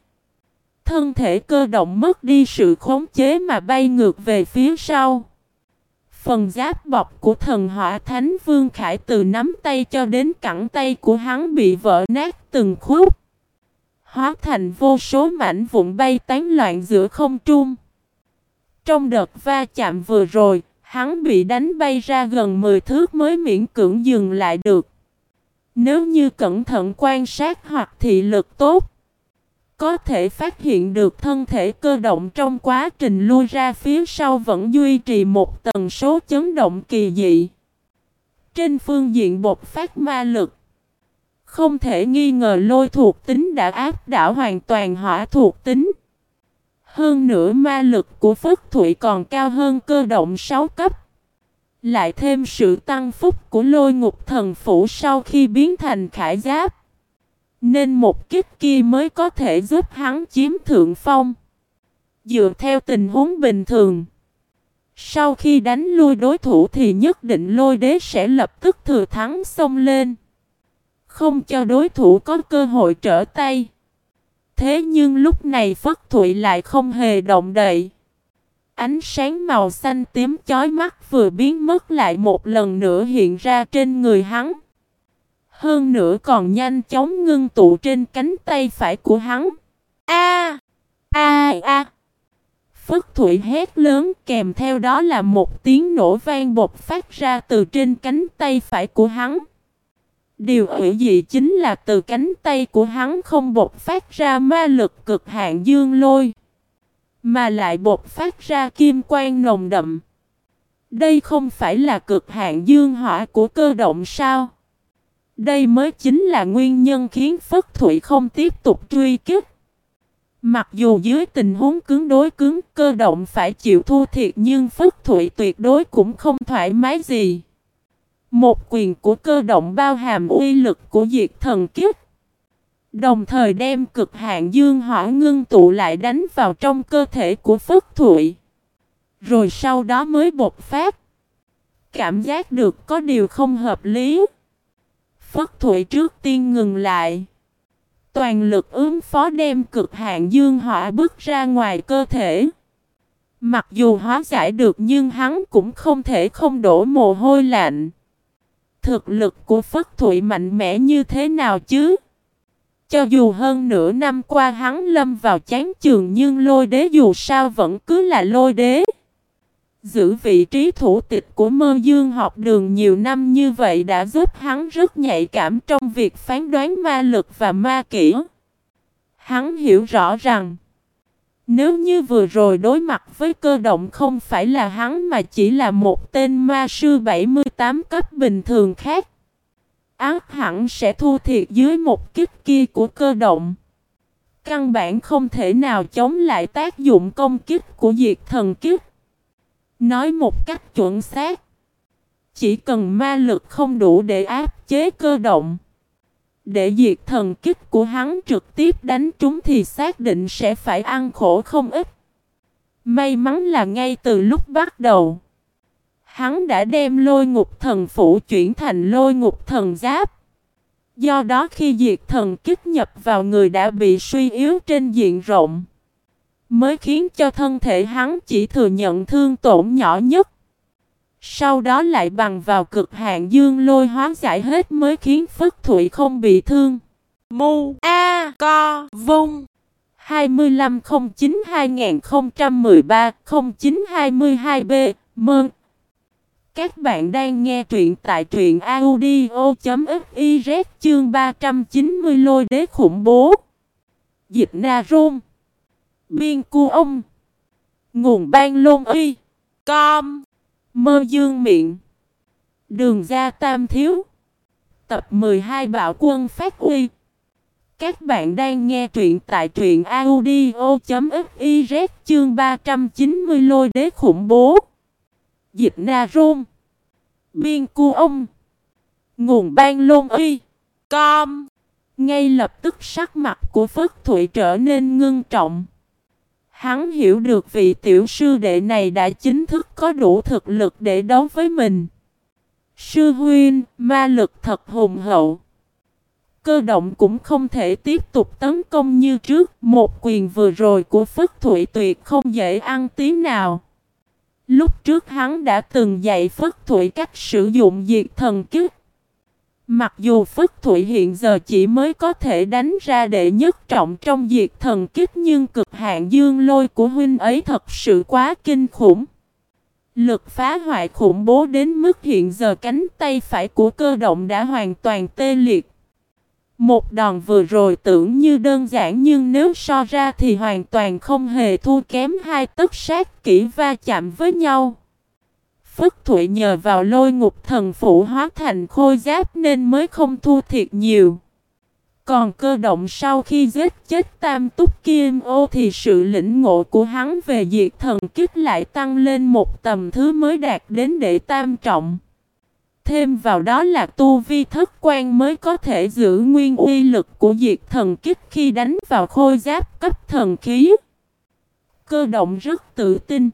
Thân thể cơ động mất đi sự khống chế mà bay ngược về phía sau. Phần giáp bọc của thần hỏa thánh vương khải từ nắm tay cho đến cẳng tay của hắn bị vỡ nát từng khúc. Hóa thành vô số mảnh vụn bay tán loạn giữa không trung. Trong đợt va chạm vừa rồi, hắn bị đánh bay ra gần 10 thước mới miễn cưỡng dừng lại được. Nếu như cẩn thận quan sát hoặc thị lực tốt, có thể phát hiện được thân thể cơ động trong quá trình lui ra phía sau vẫn duy trì một tần số chấn động kỳ dị. Trên phương diện bột phát ma lực, không thể nghi ngờ lôi thuộc tính đã áp đảo hoàn toàn hỏa thuộc tính. Hơn nữa ma lực của Phất Thụy còn cao hơn cơ động 6 cấp. Lại thêm sự tăng phúc của lôi ngục thần phủ sau khi biến thành khải giáp. Nên một kích kia mới có thể giúp hắn chiếm thượng phong. Dựa theo tình huống bình thường. Sau khi đánh lui đối thủ thì nhất định lôi đế sẽ lập tức thừa thắng xông lên. Không cho đối thủ có cơ hội trở tay. Thế nhưng lúc này Phất Thụy lại không hề động đậy. Ánh sáng màu xanh tím chói mắt vừa biến mất lại một lần nữa hiện ra trên người hắn. Hơn nữa còn nhanh chóng ngưng tụ trên cánh tay phải của hắn. A! A! A! Phất Thụy hét lớn kèm theo đó là một tiếng nổ vang bột phát ra từ trên cánh tay phải của hắn. Điều ủy dị chính là từ cánh tay của hắn không bột phát ra ma lực cực hạn dương lôi, mà lại bột phát ra kim quang nồng đậm. Đây không phải là cực hạn dương hỏa của cơ động sao? Đây mới chính là nguyên nhân khiến Phất Thụy không tiếp tục truy kích. Mặc dù dưới tình huống cứng đối cứng, cơ động phải chịu thua thiệt nhưng Phất Thụy tuyệt đối cũng không thoải mái gì. Một quyền của cơ động bao hàm uy lực của diệt thần kiếp. Đồng thời đem cực hạn dương hỏa ngưng tụ lại đánh vào trong cơ thể của Phất Thụy. Rồi sau đó mới bột phát. Cảm giác được có điều không hợp lý. Phất Thụy trước tiên ngừng lại. Toàn lực ứng phó đem cực hạn dương hỏa bước ra ngoài cơ thể. Mặc dù hóa giải được nhưng hắn cũng không thể không đổ mồ hôi lạnh. Thực lực của Phất Thụy mạnh mẽ như thế nào chứ? Cho dù hơn nửa năm qua hắn lâm vào chán trường nhưng lôi đế dù sao vẫn cứ là lôi đế. Giữ vị trí thủ tịch của mơ dương học đường nhiều năm như vậy đã giúp hắn rất nhạy cảm trong việc phán đoán ma lực và ma kỹ. Hắn hiểu rõ rằng, nếu như vừa rồi đối mặt với cơ động không phải là hắn mà chỉ là một tên ma sư 78 cấp bình thường khác, ác hẳn sẽ thua thiệt dưới một kích kia của cơ động. Căn bản không thể nào chống lại tác dụng công kích của diệt thần kích. Nói một cách chuẩn xác. Chỉ cần ma lực không đủ để áp chế cơ động. Để diệt thần kích của hắn trực tiếp đánh trúng thì xác định sẽ phải ăn khổ không ít. May mắn là ngay từ lúc bắt đầu. Hắn đã đem lôi ngục thần phủ chuyển thành lôi ngục thần giáp. Do đó khi diệt thần kích nhập vào người đã bị suy yếu trên diện rộng. Mới khiến cho thân thể hắn chỉ thừa nhận thương tổn nhỏ nhất. Sau đó lại bằng vào cực hạn dương lôi hóa giải hết mới khiến Phất Thụy không bị thương. Mu A Co Vung. 2509-2013-0922B Mơn. Các bạn đang nghe truyện tại truyện audio.fiz chương 390 lôi đế khủng bố. Dịch Na Rôn. Biên cu ông. Nguồn ban lôn uy. Com. Mơ dương miệng. Đường ra tam thiếu. Tập 12 Bạo quân phát uy. Các bạn đang nghe truyện tại truyện audio.fiz chương 390 lôi đế khủng bố. Dịch Na Rôn. Biên cu ông. Nguồn ban lôn uy. Com. Ngay lập tức sắc mặt của Phất Thụy trở nên ngưng trọng. Hắn hiểu được vị tiểu sư đệ này đã chính thức có đủ thực lực để đấu với mình. Sư huynh, ma lực thật hùng hậu. Cơ động cũng không thể tiếp tục tấn công như trước. Một quyền vừa rồi của Phất Thụy tuyệt không dễ ăn tí nào. Lúc trước hắn đã từng dạy Phất Thụy cách sử dụng diệt thần kiếp. Mặc dù Phất Thụy hiện giờ chỉ mới có thể đánh ra đệ nhất trọng trong diệt thần kích nhưng cực hạn dương lôi của huynh ấy thật sự quá kinh khủng. Lực phá hoại khủng bố đến mức hiện giờ cánh tay phải của cơ động đã hoàn toàn tê liệt. Một đòn vừa rồi tưởng như đơn giản nhưng nếu so ra thì hoàn toàn không hề thua kém hai tất sát kỹ va chạm với nhau. Phất Thụy nhờ vào lôi ngục thần phủ hóa thành khôi giáp nên mới không thua thiệt nhiều. Còn cơ động sau khi giết chết tam túc kim ô thì sự lĩnh ngộ của hắn về diệt thần kích lại tăng lên một tầm thứ mới đạt đến đệ tam trọng. Thêm vào đó là tu vi thất quan mới có thể giữ nguyên uy lực của diệt thần kích khi đánh vào khôi giáp cấp thần khí. Cơ động rất tự tin.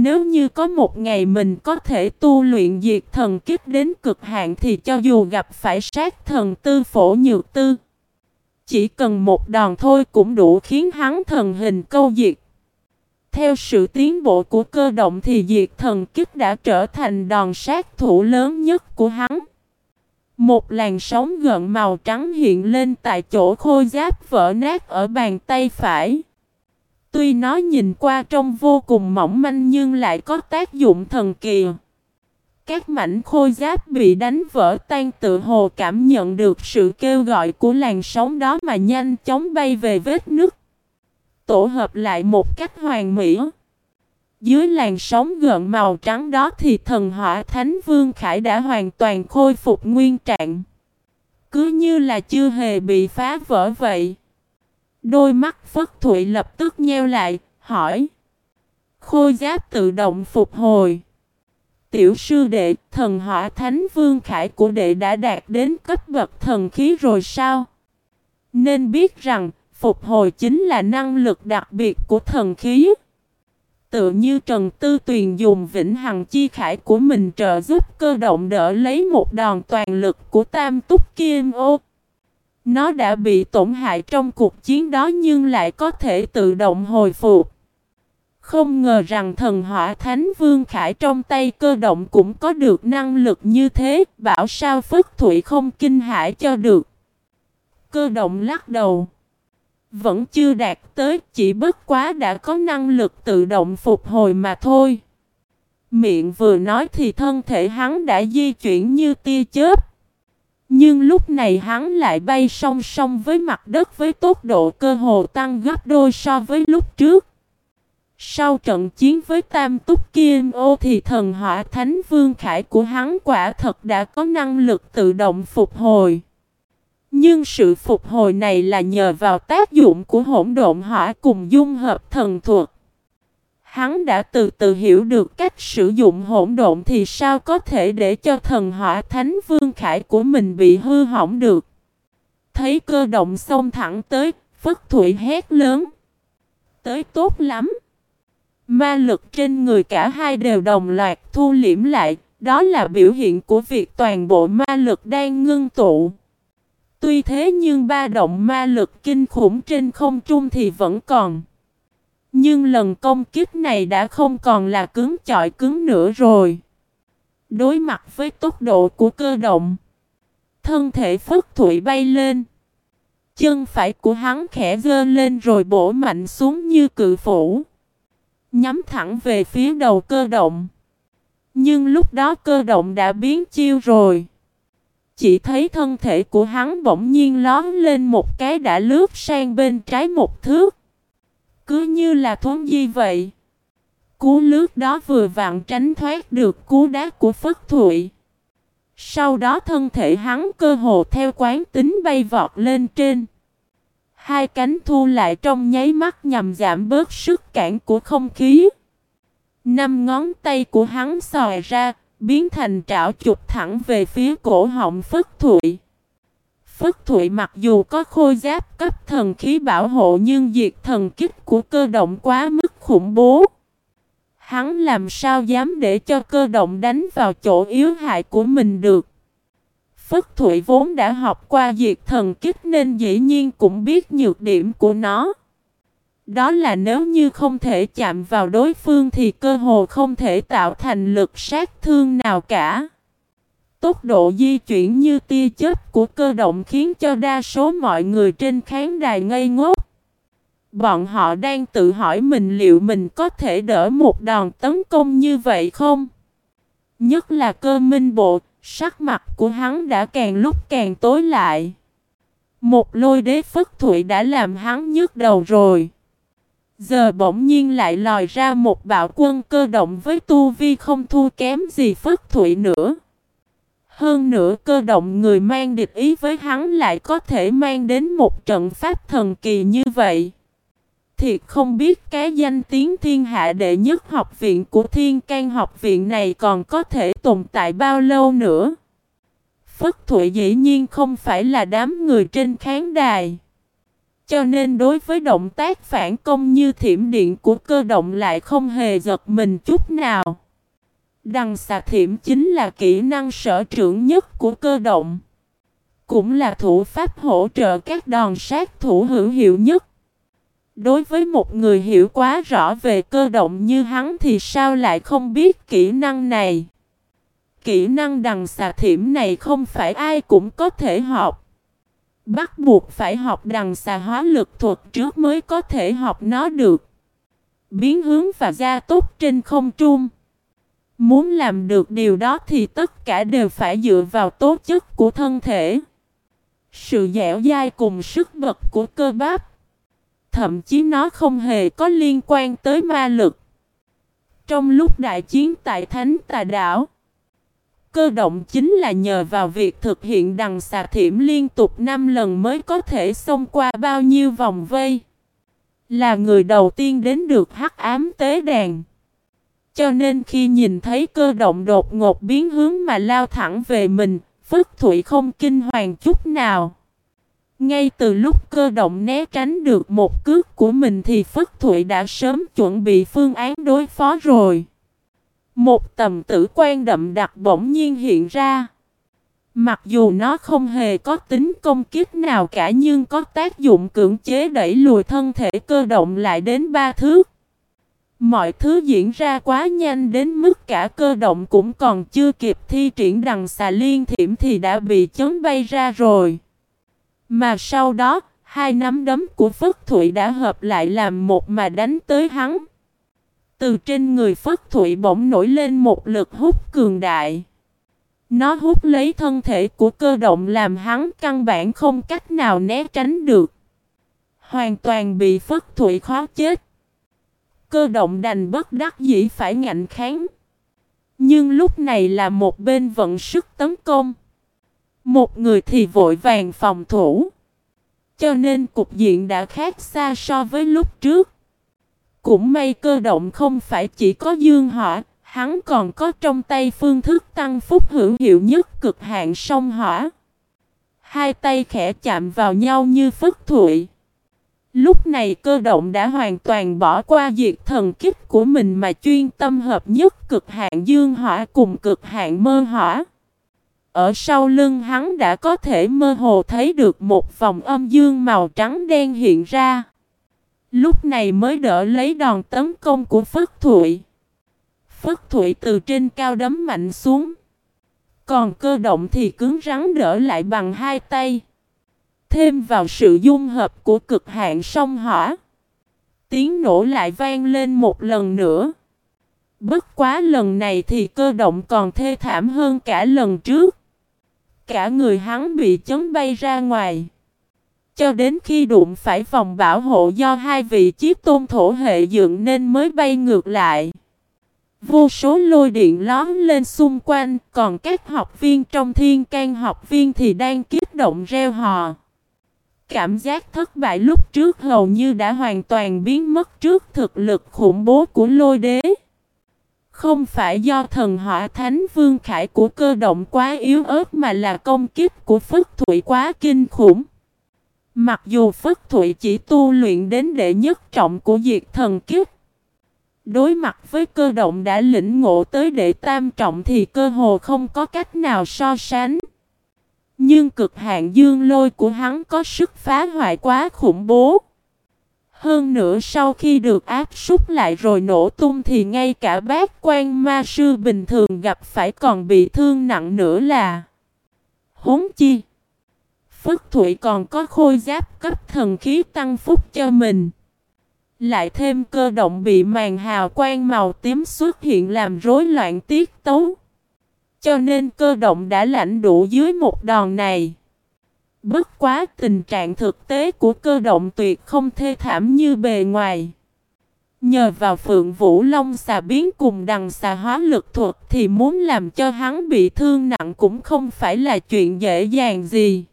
Nếu như có một ngày mình có thể tu luyện diệt thần kiếp đến cực hạn thì cho dù gặp phải sát thần tư phổ nhược tư. Chỉ cần một đòn thôi cũng đủ khiến hắn thần hình câu diệt. Theo sự tiến bộ của cơ động thì diệt thần kiếp đã trở thành đòn sát thủ lớn nhất của hắn. Một làn sóng gợn màu trắng hiện lên tại chỗ khôi giáp vỡ nát ở bàn tay phải. Tuy nó nhìn qua trông vô cùng mỏng manh nhưng lại có tác dụng thần kỳ. Các mảnh khôi giáp bị đánh vỡ tan tự hồ cảm nhận được sự kêu gọi của làn sóng đó mà nhanh chóng bay về vết nứt. Tổ hợp lại một cách hoàn mỹ. Dưới làn sóng gợn màu trắng đó thì thần hỏa Thánh Vương Khải đã hoàn toàn khôi phục nguyên trạng. Cứ như là chưa hề bị phá vỡ vậy. Đôi mắt Phất Thụy lập tức nheo lại, hỏi. Khôi giáp tự động phục hồi. Tiểu sư đệ, thần hỏa thánh vương khải của đệ đã đạt đến cấp bậc thần khí rồi sao? Nên biết rằng, phục hồi chính là năng lực đặc biệt của thần khí. Tự như Trần Tư Tuyền dùng vĩnh hằng chi khải của mình trợ giúp cơ động đỡ lấy một đòn toàn lực của tam túc kim ô. Nó đã bị tổn hại trong cuộc chiến đó nhưng lại có thể tự động hồi phục. Không ngờ rằng thần hỏa thánh vương khải trong tay cơ động cũng có được năng lực như thế, bảo sao Phất Thụy không kinh hãi cho được. Cơ động lắc đầu. Vẫn chưa đạt tới, chỉ bất quá đã có năng lực tự động phục hồi mà thôi. Miệng vừa nói thì thân thể hắn đã di chuyển như tia chớp. Nhưng lúc này hắn lại bay song song với mặt đất với tốc độ cơ hồ tăng gấp đôi so với lúc trước. Sau trận chiến với Tam Túc Kim Ô thì thần hỏa Thánh Vương Khải của hắn quả thật đã có năng lực tự động phục hồi. Nhưng sự phục hồi này là nhờ vào tác dụng của hỗn độn hỏa cùng dung hợp thần thuật. Hắn đã từ từ hiểu được cách sử dụng hỗn độn thì sao có thể để cho thần hỏa thánh vương khải của mình bị hư hỏng được. Thấy cơ động xông thẳng tới, Phất Thụy hét lớn. Tới tốt lắm. Ma lực trên người cả hai đều đồng loạt thu liễm lại, đó là biểu hiện của việc toàn bộ ma lực đang ngưng tụ. Tuy thế nhưng ba động ma lực kinh khủng trên không trung thì vẫn còn. Nhưng lần công kích này đã không còn là cứng chọi cứng nữa rồi. Đối mặt với tốc độ của cơ động. Thân thể phất thụy bay lên. Chân phải của hắn khẽ gơ lên rồi bổ mạnh xuống như cự phủ. Nhắm thẳng về phía đầu cơ động. Nhưng lúc đó cơ động đã biến chiêu rồi. Chỉ thấy thân thể của hắn bỗng nhiên lón lên một cái đã lướt sang bên trái một thước. Cứ như là thốn di vậy. Cú lướt đó vừa vặn tránh thoát được cú đá của Phất Thụy. Sau đó thân thể hắn cơ hồ theo quán tính bay vọt lên trên. Hai cánh thu lại trong nháy mắt nhằm giảm bớt sức cản của không khí. Năm ngón tay của hắn sòi ra, biến thành trảo chụp thẳng về phía cổ họng Phất Thụy. Phất Thụy mặc dù có khôi giáp cấp thần khí bảo hộ nhưng diệt thần kích của cơ động quá mức khủng bố. Hắn làm sao dám để cho cơ động đánh vào chỗ yếu hại của mình được. Phất Thụy vốn đã học qua diệt thần kích nên dĩ nhiên cũng biết nhược điểm của nó. Đó là nếu như không thể chạm vào đối phương thì cơ hồ không thể tạo thành lực sát thương nào cả. Tốc độ di chuyển như tia chớp của cơ động khiến cho đa số mọi người trên khán đài ngây ngốc. Bọn họ đang tự hỏi mình liệu mình có thể đỡ một đòn tấn công như vậy không? Nhất là cơ minh bộ, sắc mặt của hắn đã càng lúc càng tối lại. Một lôi đế phất thụy đã làm hắn nhức đầu rồi. Giờ bỗng nhiên lại lòi ra một bạo quân cơ động với tu vi không thua kém gì phất thụy nữa. Hơn nữa cơ động người mang địch ý với hắn lại có thể mang đến một trận pháp thần kỳ như vậy. Thiệt không biết cái danh tiếng thiên hạ đệ nhất học viện của thiên can học viện này còn có thể tồn tại bao lâu nữa. Phất Thụy dĩ nhiên không phải là đám người trên khán đài. Cho nên đối với động tác phản công như thiểm điện của cơ động lại không hề giật mình chút nào. Đằng xà thiểm chính là kỹ năng sở trưởng nhất của cơ động. Cũng là thủ pháp hỗ trợ các đòn sát thủ hữu hiệu nhất. Đối với một người hiểu quá rõ về cơ động như hắn thì sao lại không biết kỹ năng này? Kỹ năng đằng xà thiểm này không phải ai cũng có thể học. Bắt buộc phải học đằng xà hóa lực thuật trước mới có thể học nó được. Biến hướng và gia tốc trên không trung. Muốn làm được điều đó thì tất cả đều phải dựa vào tố chất của thân thể. Sự dẻo dai cùng sức bật của cơ bắp. Thậm chí nó không hề có liên quan tới ma lực. Trong lúc đại chiến tại Thánh Tà Đảo, cơ động chính là nhờ vào việc thực hiện đằng xà thiểm liên tục 5 lần mới có thể xông qua bao nhiêu vòng vây. Là người đầu tiên đến được hắc ám tế đàn. Cho nên khi nhìn thấy cơ động đột ngột biến hướng mà lao thẳng về mình, Phất Thụy không kinh hoàng chút nào. Ngay từ lúc cơ động né tránh được một cước của mình thì Phất Thụy đã sớm chuẩn bị phương án đối phó rồi. Một tầm tử quan đậm đặc bỗng nhiên hiện ra. Mặc dù nó không hề có tính công kích nào cả nhưng có tác dụng cưỡng chế đẩy lùi thân thể cơ động lại đến ba thước. Mọi thứ diễn ra quá nhanh đến mức cả cơ động cũng còn chưa kịp thi triển đằng xà liên thiểm thì đã bị chấn bay ra rồi. Mà sau đó, hai nắm đấm của Phất Thụy đã hợp lại làm một mà đánh tới hắn. Từ trên người Phất Thụy bỗng nổi lên một lực hút cường đại. Nó hút lấy thân thể của cơ động làm hắn căn bản không cách nào né tránh được. Hoàn toàn bị Phất Thụy khó chết. Cơ động đành bất đắc dĩ phải ngạnh kháng. Nhưng lúc này là một bên vận sức tấn công. Một người thì vội vàng phòng thủ. Cho nên cục diện đã khác xa so với lúc trước. Cũng may cơ động không phải chỉ có dương hỏa, hắn còn có trong tay phương thức tăng phúc hữu hiệu nhất cực hạn sông hỏa. Hai tay khẽ chạm vào nhau như phất thụy. Lúc này cơ động đã hoàn toàn bỏ qua diệt thần kích của mình mà chuyên tâm hợp nhất cực hạn dương hỏa cùng cực hạn mơ hỏa. Ở sau lưng hắn đã có thể mơ hồ thấy được một vòng âm dương màu trắng đen hiện ra. Lúc này mới đỡ lấy đòn tấn công của Phất Thụy. Phất Thụy từ trên cao đấm mạnh xuống. Còn cơ động thì cứng rắn đỡ lại bằng hai tay. Thêm vào sự dung hợp của cực hạn sông hỏa. Tiếng nổ lại vang lên một lần nữa. Bất quá lần này thì cơ động còn thê thảm hơn cả lần trước. Cả người hắn bị chấn bay ra ngoài. Cho đến khi đụng phải vòng bảo hộ do hai vị chiếc tôn thổ hệ dựng nên mới bay ngược lại. Vô số lôi điện lón lên xung quanh, còn các học viên trong thiên can học viên thì đang kiếp động reo hò. Cảm giác thất bại lúc trước hầu như đã hoàn toàn biến mất trước thực lực khủng bố của lôi đế. Không phải do thần hỏa thánh vương khải của cơ động quá yếu ớt mà là công kiếp của Phất Thụy quá kinh khủng. Mặc dù Phất Thụy chỉ tu luyện đến đệ nhất trọng của diệt thần kiếp. Đối mặt với cơ động đã lĩnh ngộ tới đệ tam trọng thì cơ hồ không có cách nào so sánh. Nhưng cực hạn dương lôi của hắn có sức phá hoại quá khủng bố. Hơn nữa sau khi được áp súc lại rồi nổ tung thì ngay cả bác quan ma sư bình thường gặp phải còn bị thương nặng nữa là Huống chi. Phất Thụy còn có khôi giáp cấp thần khí tăng phúc cho mình. Lại thêm cơ động bị màn hào quang màu tím xuất hiện làm rối loạn tiết tấu. Cho nên cơ động đã lãnh đủ dưới một đòn này Bất quá tình trạng thực tế của cơ động tuyệt không thê thảm như bề ngoài. Nhờ vào phượng vũ long xà biến cùng đằng xà hóa lực thuật thì muốn làm cho hắn bị thương nặng cũng không phải là chuyện dễ dàng gì.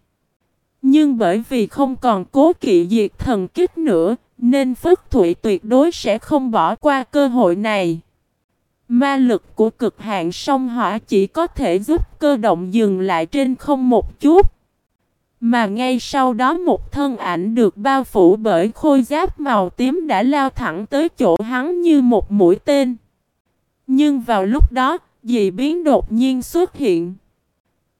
Nhưng bởi vì không còn cố kỵ diệt thần kích nữa, nên Phất Thụy tuyệt đối sẽ không bỏ qua cơ hội này. Ma lực của cực hạn sông hỏa chỉ có thể giúp cơ động dừng lại trên không một chút. Mà ngay sau đó một thân ảnh được bao phủ bởi khôi giáp màu tím đã lao thẳng tới chỗ hắn như một mũi tên. Nhưng vào lúc đó, dị biến đột nhiên xuất hiện.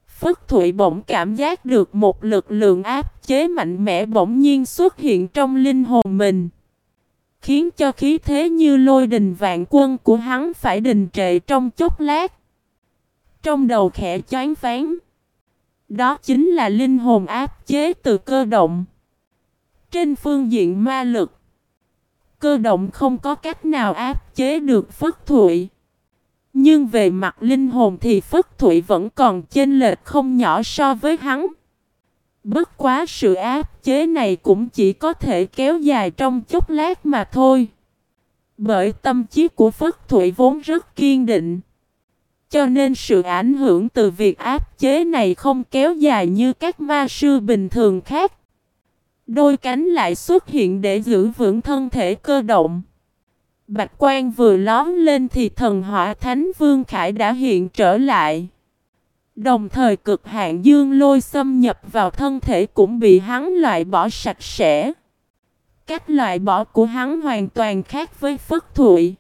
Phất Thụy bỗng cảm giác được một lực lượng áp chế mạnh mẽ bỗng nhiên xuất hiện trong linh hồn mình. Khiến cho khí thế như lôi đình vạn quân của hắn phải đình trệ trong chốc lát. Trong đầu khẽ choáng váng. Đó chính là linh hồn áp chế từ cơ động. Trên phương diện ma lực, cơ động không có cách nào áp chế được Phất Thụy. Nhưng về mặt linh hồn thì Phất Thụy vẫn còn chênh lệch không nhỏ so với hắn. Bất quá sự áp chế này cũng chỉ có thể kéo dài trong chốc lát mà thôi. Bởi tâm trí của Phất Thụy vốn rất kiên định. Cho nên sự ảnh hưởng từ việc áp chế này không kéo dài như các ma sư bình thường khác. Đôi cánh lại xuất hiện để giữ vững thân thể cơ động. Bạch quan vừa lón lên thì thần hỏa thánh vương khải đã hiện trở lại. Đồng thời cực hạn dương lôi xâm nhập vào thân thể cũng bị hắn loại bỏ sạch sẽ. Cách loại bỏ của hắn hoàn toàn khác với phất thụy.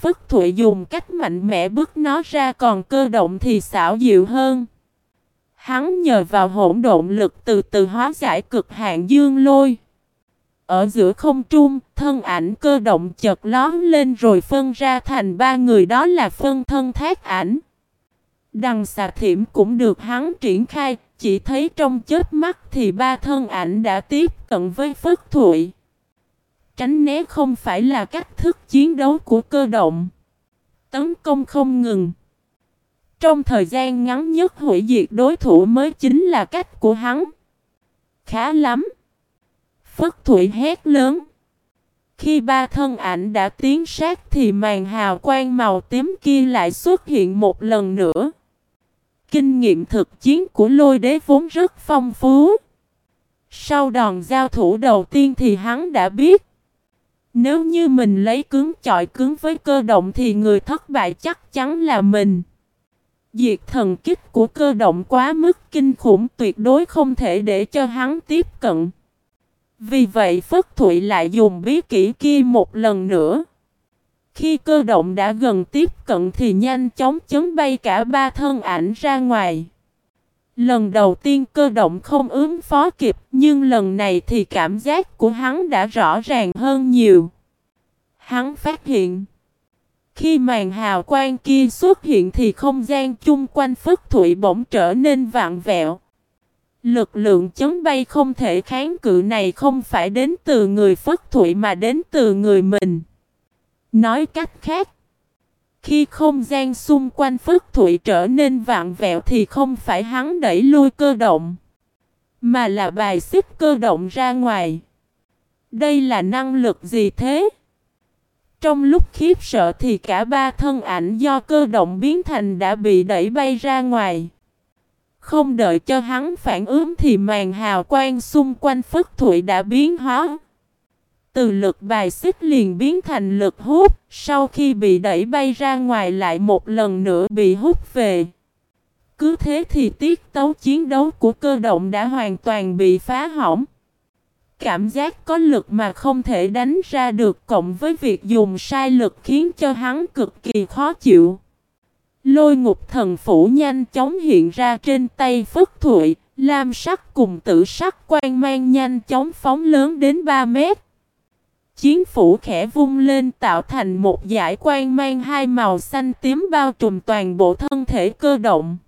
Phất Thụy dùng cách mạnh mẽ bước nó ra còn cơ động thì xảo dịu hơn. Hắn nhờ vào hỗn độn lực từ từ hóa giải cực hạn dương lôi. Ở giữa không trung, thân ảnh cơ động chợt lóm lên rồi phân ra thành ba người đó là phân thân thác ảnh. Đằng xà thiểm cũng được hắn triển khai, chỉ thấy trong chết mắt thì ba thân ảnh đã tiếp cận với Phất Thụy. tránh né không phải là cách thức chiến đấu của cơ động. Tấn công không ngừng. Trong thời gian ngắn nhất hủy diệt đối thủ mới chính là cách của hắn. Khá lắm. Phất Thụy hét lớn. Khi ba thân ảnh đã tiến sát thì màn hào quang màu tím kia lại xuất hiện một lần nữa. Kinh nghiệm thực chiến của lôi đế vốn rất phong phú. Sau đòn giao thủ đầu tiên thì hắn đã biết. Nếu như mình lấy cứng chọi cứng với cơ động thì người thất bại chắc chắn là mình. Diệt thần kích của cơ động quá mức kinh khủng tuyệt đối không thể để cho hắn tiếp cận. Vì vậy Phất Thụy lại dùng bí kỹ kia một lần nữa. Khi cơ động đã gần tiếp cận thì nhanh chóng chấn bay cả ba thân ảnh ra ngoài. Lần đầu tiên cơ động không ứng phó kịp, nhưng lần này thì cảm giác của hắn đã rõ ràng hơn nhiều. Hắn phát hiện, Khi màn hào quang kia xuất hiện thì không gian chung quanh phất thụy bỗng trở nên vạn vẹo. Lực lượng chấn bay không thể kháng cự này không phải đến từ người phất thụy mà đến từ người mình. Nói cách khác, khi không gian xung quanh phất thụy trở nên vạn vẹo thì không phải hắn đẩy lui cơ động, mà là bài xích cơ động ra ngoài. Đây là năng lực gì thế? Trong lúc khiếp sợ thì cả ba thân ảnh do cơ động biến thành đã bị đẩy bay ra ngoài. Không đợi cho hắn phản ứng thì màn hào quang xung quanh Phất Thụy đã biến hóa. Từ lực bài xích liền biến thành lực hút, sau khi bị đẩy bay ra ngoài lại một lần nữa bị hút về. Cứ thế thì tiết tấu chiến đấu của cơ động đã hoàn toàn bị phá hỏng. Cảm giác có lực mà không thể đánh ra được cộng với việc dùng sai lực khiến cho hắn cực kỳ khó chịu. Lôi ngục thần phủ nhanh chóng hiện ra trên tay Phất Thụy, lam sắc cùng tử sắc quan mang nhanh chóng phóng lớn đến 3 mét. Chiến phủ khẽ vung lên tạo thành một dải quang mang hai màu xanh tím bao trùm toàn bộ thân thể cơ động.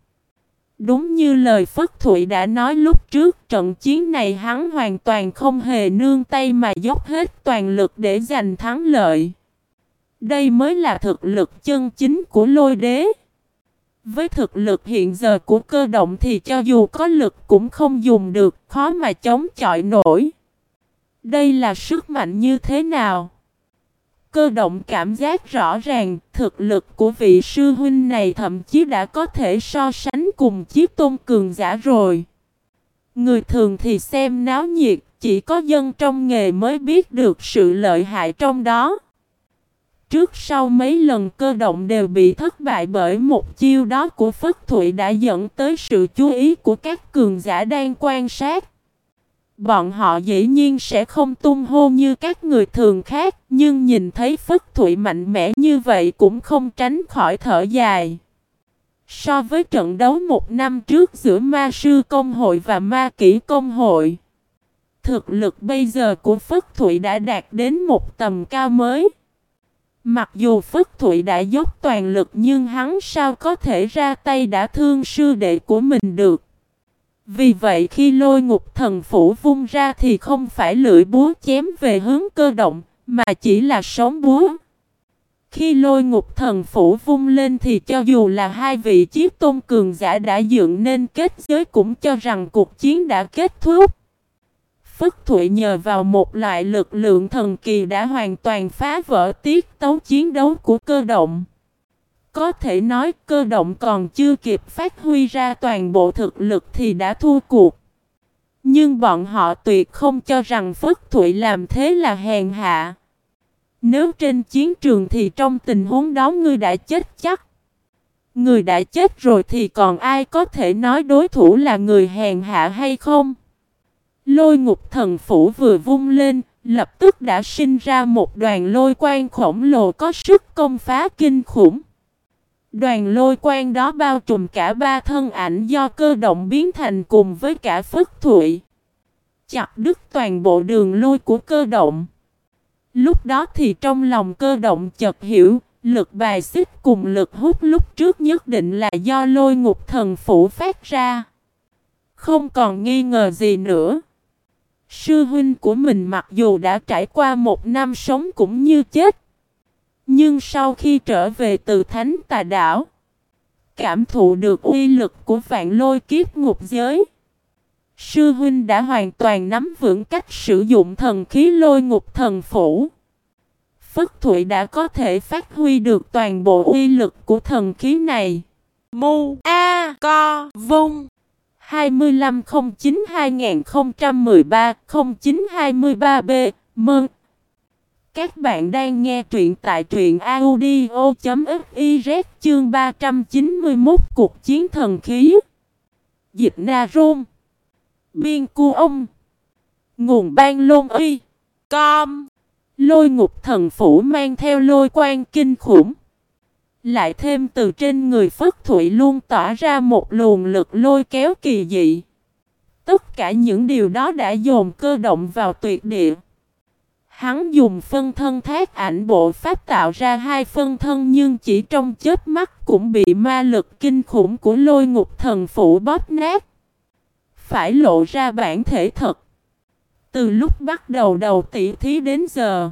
Đúng như lời Phất Thụy đã nói lúc trước, trận chiến này hắn hoàn toàn không hề nương tay mà dốc hết toàn lực để giành thắng lợi. Đây mới là thực lực chân chính của lôi đế. Với thực lực hiện giờ của cơ động thì cho dù có lực cũng không dùng được, khó mà chống chọi nổi. Đây là sức mạnh như thế nào? Cơ động cảm giác rõ ràng, thực lực của vị sư huynh này thậm chí đã có thể so sánh cùng chiếc tôn cường giả rồi. Người thường thì xem náo nhiệt, chỉ có dân trong nghề mới biết được sự lợi hại trong đó. Trước sau mấy lần cơ động đều bị thất bại bởi một chiêu đó của Phất Thụy đã dẫn tới sự chú ý của các cường giả đang quan sát. Bọn họ dĩ nhiên sẽ không tung hô như các người thường khác, nhưng nhìn thấy Phất Thụy mạnh mẽ như vậy cũng không tránh khỏi thở dài. So với trận đấu một năm trước giữa ma sư công hội và ma kỹ công hội, thực lực bây giờ của Phất Thụy đã đạt đến một tầm cao mới. Mặc dù Phất Thụy đã dốc toàn lực nhưng hắn sao có thể ra tay đã thương sư đệ của mình được. Vì vậy khi lôi ngục thần phủ vung ra thì không phải lưỡi búa chém về hướng cơ động, mà chỉ là sóng búa. Khi lôi ngục thần phủ vung lên thì cho dù là hai vị chiếc tôn cường giả đã dựng nên kết giới cũng cho rằng cuộc chiến đã kết thúc. Phất Thụy nhờ vào một loại lực lượng thần kỳ đã hoàn toàn phá vỡ tiết tấu chiến đấu của cơ động. Có thể nói cơ động còn chưa kịp phát huy ra toàn bộ thực lực thì đã thua cuộc. Nhưng bọn họ tuyệt không cho rằng Phất Thụy làm thế là hèn hạ. Nếu trên chiến trường thì trong tình huống đó ngươi đã chết chắc. Người đã chết rồi thì còn ai có thể nói đối thủ là người hèn hạ hay không? Lôi ngục thần phủ vừa vung lên, lập tức đã sinh ra một đoàn lôi quang khổng lồ có sức công phá kinh khủng. Đoàn lôi quang đó bao trùm cả ba thân ảnh do cơ động biến thành cùng với cả phất thụy. Chặt đứt toàn bộ đường lôi của cơ động. Lúc đó thì trong lòng cơ động chợt hiểu, lực bài xích cùng lực hút lúc trước nhất định là do lôi ngục thần phủ phát ra. Không còn nghi ngờ gì nữa. Sư huynh của mình mặc dù đã trải qua một năm sống cũng như chết. Nhưng sau khi trở về từ thánh tà đảo, cảm thụ được uy lực của vạn lôi kiếp ngục giới. Sư huynh đã hoàn toàn nắm vững cách sử dụng thần khí lôi ngục thần phủ. Phất Thụy đã có thể phát huy được toàn bộ uy lực của thần khí này. Mu A Co Vung 2509-2013-0923B Mừng! Các bạn đang nghe truyện tại truyện audio.fiz chương 391 Cuộc chiến thần khí. Dịch Na Rôn Biên Cu Ông. Nguồn ban lôn uy Com. Lôi ngục thần phủ mang theo lôi quan kinh khủng. Lại thêm từ trên người Phất Thụy luôn tỏa ra một luồng lực lôi kéo kỳ dị. Tất cả những điều đó đã dồn cơ động vào tuyệt địa. Hắn dùng phân thân thác ảnh bộ pháp tạo ra hai phân thân nhưng chỉ trong chết mắt cũng bị ma lực kinh khủng của lôi ngục thần phủ bóp nát. Phải lộ ra bản thể thật. Từ lúc bắt đầu đầu tỷ thí đến giờ.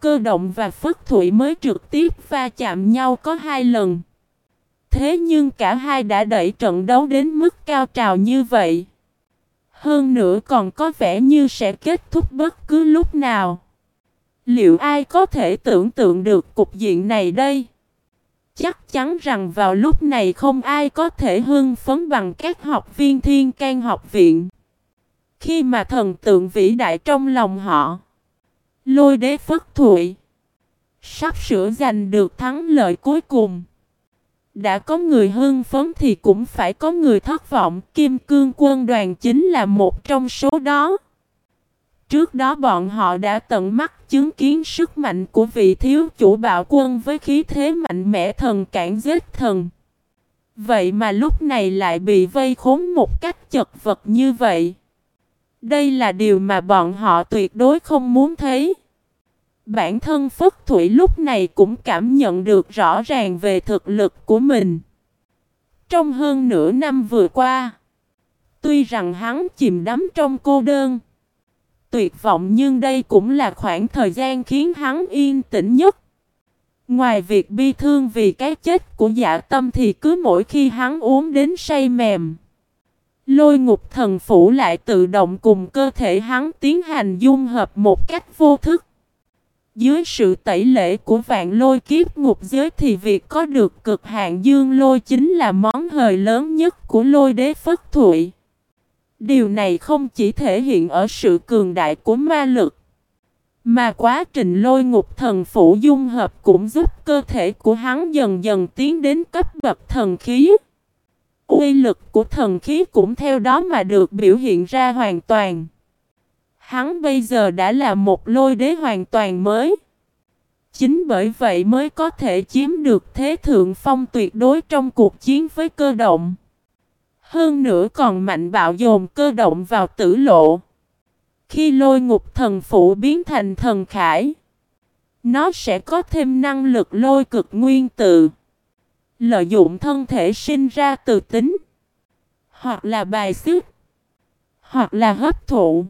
Cơ động và Phất Thụy mới trực tiếp va chạm nhau có hai lần. Thế nhưng cả hai đã đẩy trận đấu đến mức cao trào như vậy. Hơn nữa còn có vẻ như sẽ kết thúc bất cứ lúc nào. Liệu ai có thể tưởng tượng được cục diện này đây? Chắc chắn rằng vào lúc này không ai có thể hưng phấn bằng các học viên thiên can học viện. Khi mà thần tượng vĩ đại trong lòng họ, Lôi đế phất thụy. Sắp sửa giành được thắng lợi cuối cùng. Đã có người hưng phấn thì cũng phải có người thất vọng. Kim cương quân đoàn chính là một trong số đó. Trước đó bọn họ đã tận mắt chứng kiến sức mạnh của vị thiếu chủ bạo quân với khí thế mạnh mẽ thần cản giết thần. Vậy mà lúc này lại bị vây khốn một cách chật vật như vậy. Đây là điều mà bọn họ tuyệt đối không muốn thấy. Bản thân Phất Thủy lúc này cũng cảm nhận được rõ ràng về thực lực của mình. Trong hơn nửa năm vừa qua, tuy rằng hắn chìm đắm trong cô đơn, tuyệt vọng nhưng đây cũng là khoảng thời gian khiến hắn yên tĩnh nhất. Ngoài việc bi thương vì cái chết của dạ tâm thì cứ mỗi khi hắn uống đến say mềm. Lôi ngục thần phủ lại tự động cùng cơ thể hắn tiến hành dung hợp một cách vô thức. Dưới sự tẩy lễ của vạn lôi kiếp ngục giới thì việc có được cực hạn dương lôi chính là món hời lớn nhất của lôi đế phất thụy. Điều này không chỉ thể hiện ở sự cường đại của ma lực, mà quá trình lôi ngục thần phủ dung hợp cũng giúp cơ thể của hắn dần dần tiến đến cấp bậc thần khí. Uy lực của thần khí cũng theo đó mà được biểu hiện ra hoàn toàn. Hắn bây giờ đã là một lôi đế hoàn toàn mới. Chính bởi vậy mới có thể chiếm được thế thượng phong tuyệt đối trong cuộc chiến với cơ động. Hơn nữa còn mạnh bạo dồn cơ động vào tử lộ. Khi lôi ngục thần phụ biến thành thần khải, nó sẽ có thêm năng lực lôi cực nguyên tự. Lợi dụng thân thể sinh ra từ tính, hoặc là bài xước, hoặc là hấp thụ.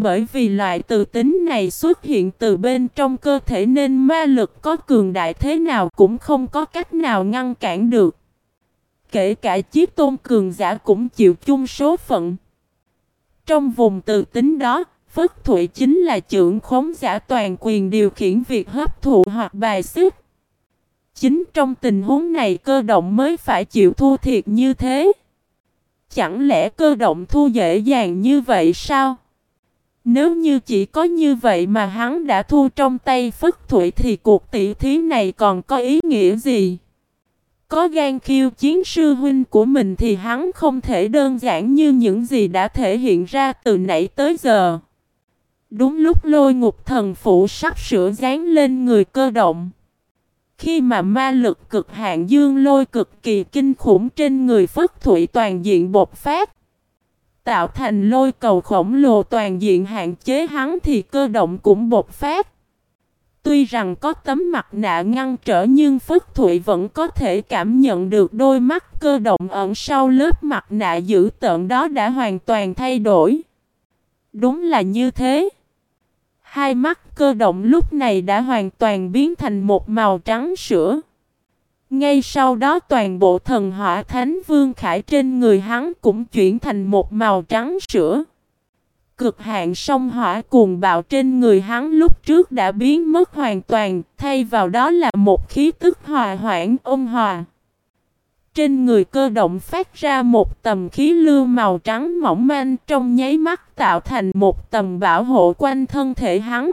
Bởi vì loại từ tính này xuất hiện từ bên trong cơ thể nên ma lực có cường đại thế nào cũng không có cách nào ngăn cản được. Kể cả chiếc tôn cường giả cũng chịu chung số phận. Trong vùng từ tính đó, Phất Thụy chính là trưởng khống giả toàn quyền điều khiển việc hấp thụ hoặc bài xích. Chính trong tình huống này cơ động mới phải chịu thua thiệt như thế. Chẳng lẽ cơ động thua dễ dàng như vậy sao? Nếu như chỉ có như vậy mà hắn đã thu trong tay Phất Thụy thì cuộc tỷ thí này còn có ý nghĩa gì? Có gan khiêu chiến sư huynh của mình thì hắn không thể đơn giản như những gì đã thể hiện ra từ nãy tới giờ. Đúng lúc lôi ngục thần phụ sắp sửa dán lên người cơ động. Khi mà ma lực cực hạn dương lôi cực kỳ kinh khủng trên người Phất Thụy toàn diện bột phát tạo thành lôi cầu khổng lồ toàn diện hạn chế hắn thì cơ động cũng bộc phát. Tuy rằng có tấm mặt nạ ngăn trở nhưng Phất Thụy vẫn có thể cảm nhận được đôi mắt cơ động ẩn sau lớp mặt nạ dữ tợn đó đã hoàn toàn thay đổi. Đúng là như thế. Hai mắt cơ động lúc này đã hoàn toàn biến thành một màu trắng sữa. Ngay sau đó toàn bộ thần hỏa thánh vương khải trên người hắn cũng chuyển thành một màu trắng sữa. Cực hạn sông hỏa cuồng bạo trên người hắn lúc trước đã biến mất hoàn toàn, thay vào đó là một khí tức hòa hoãn ôn hòa. Trên người cơ động phát ra một tầm khí lưu màu trắng mỏng manh trong nháy mắt tạo thành một tầm bảo hộ quanh thân thể hắn.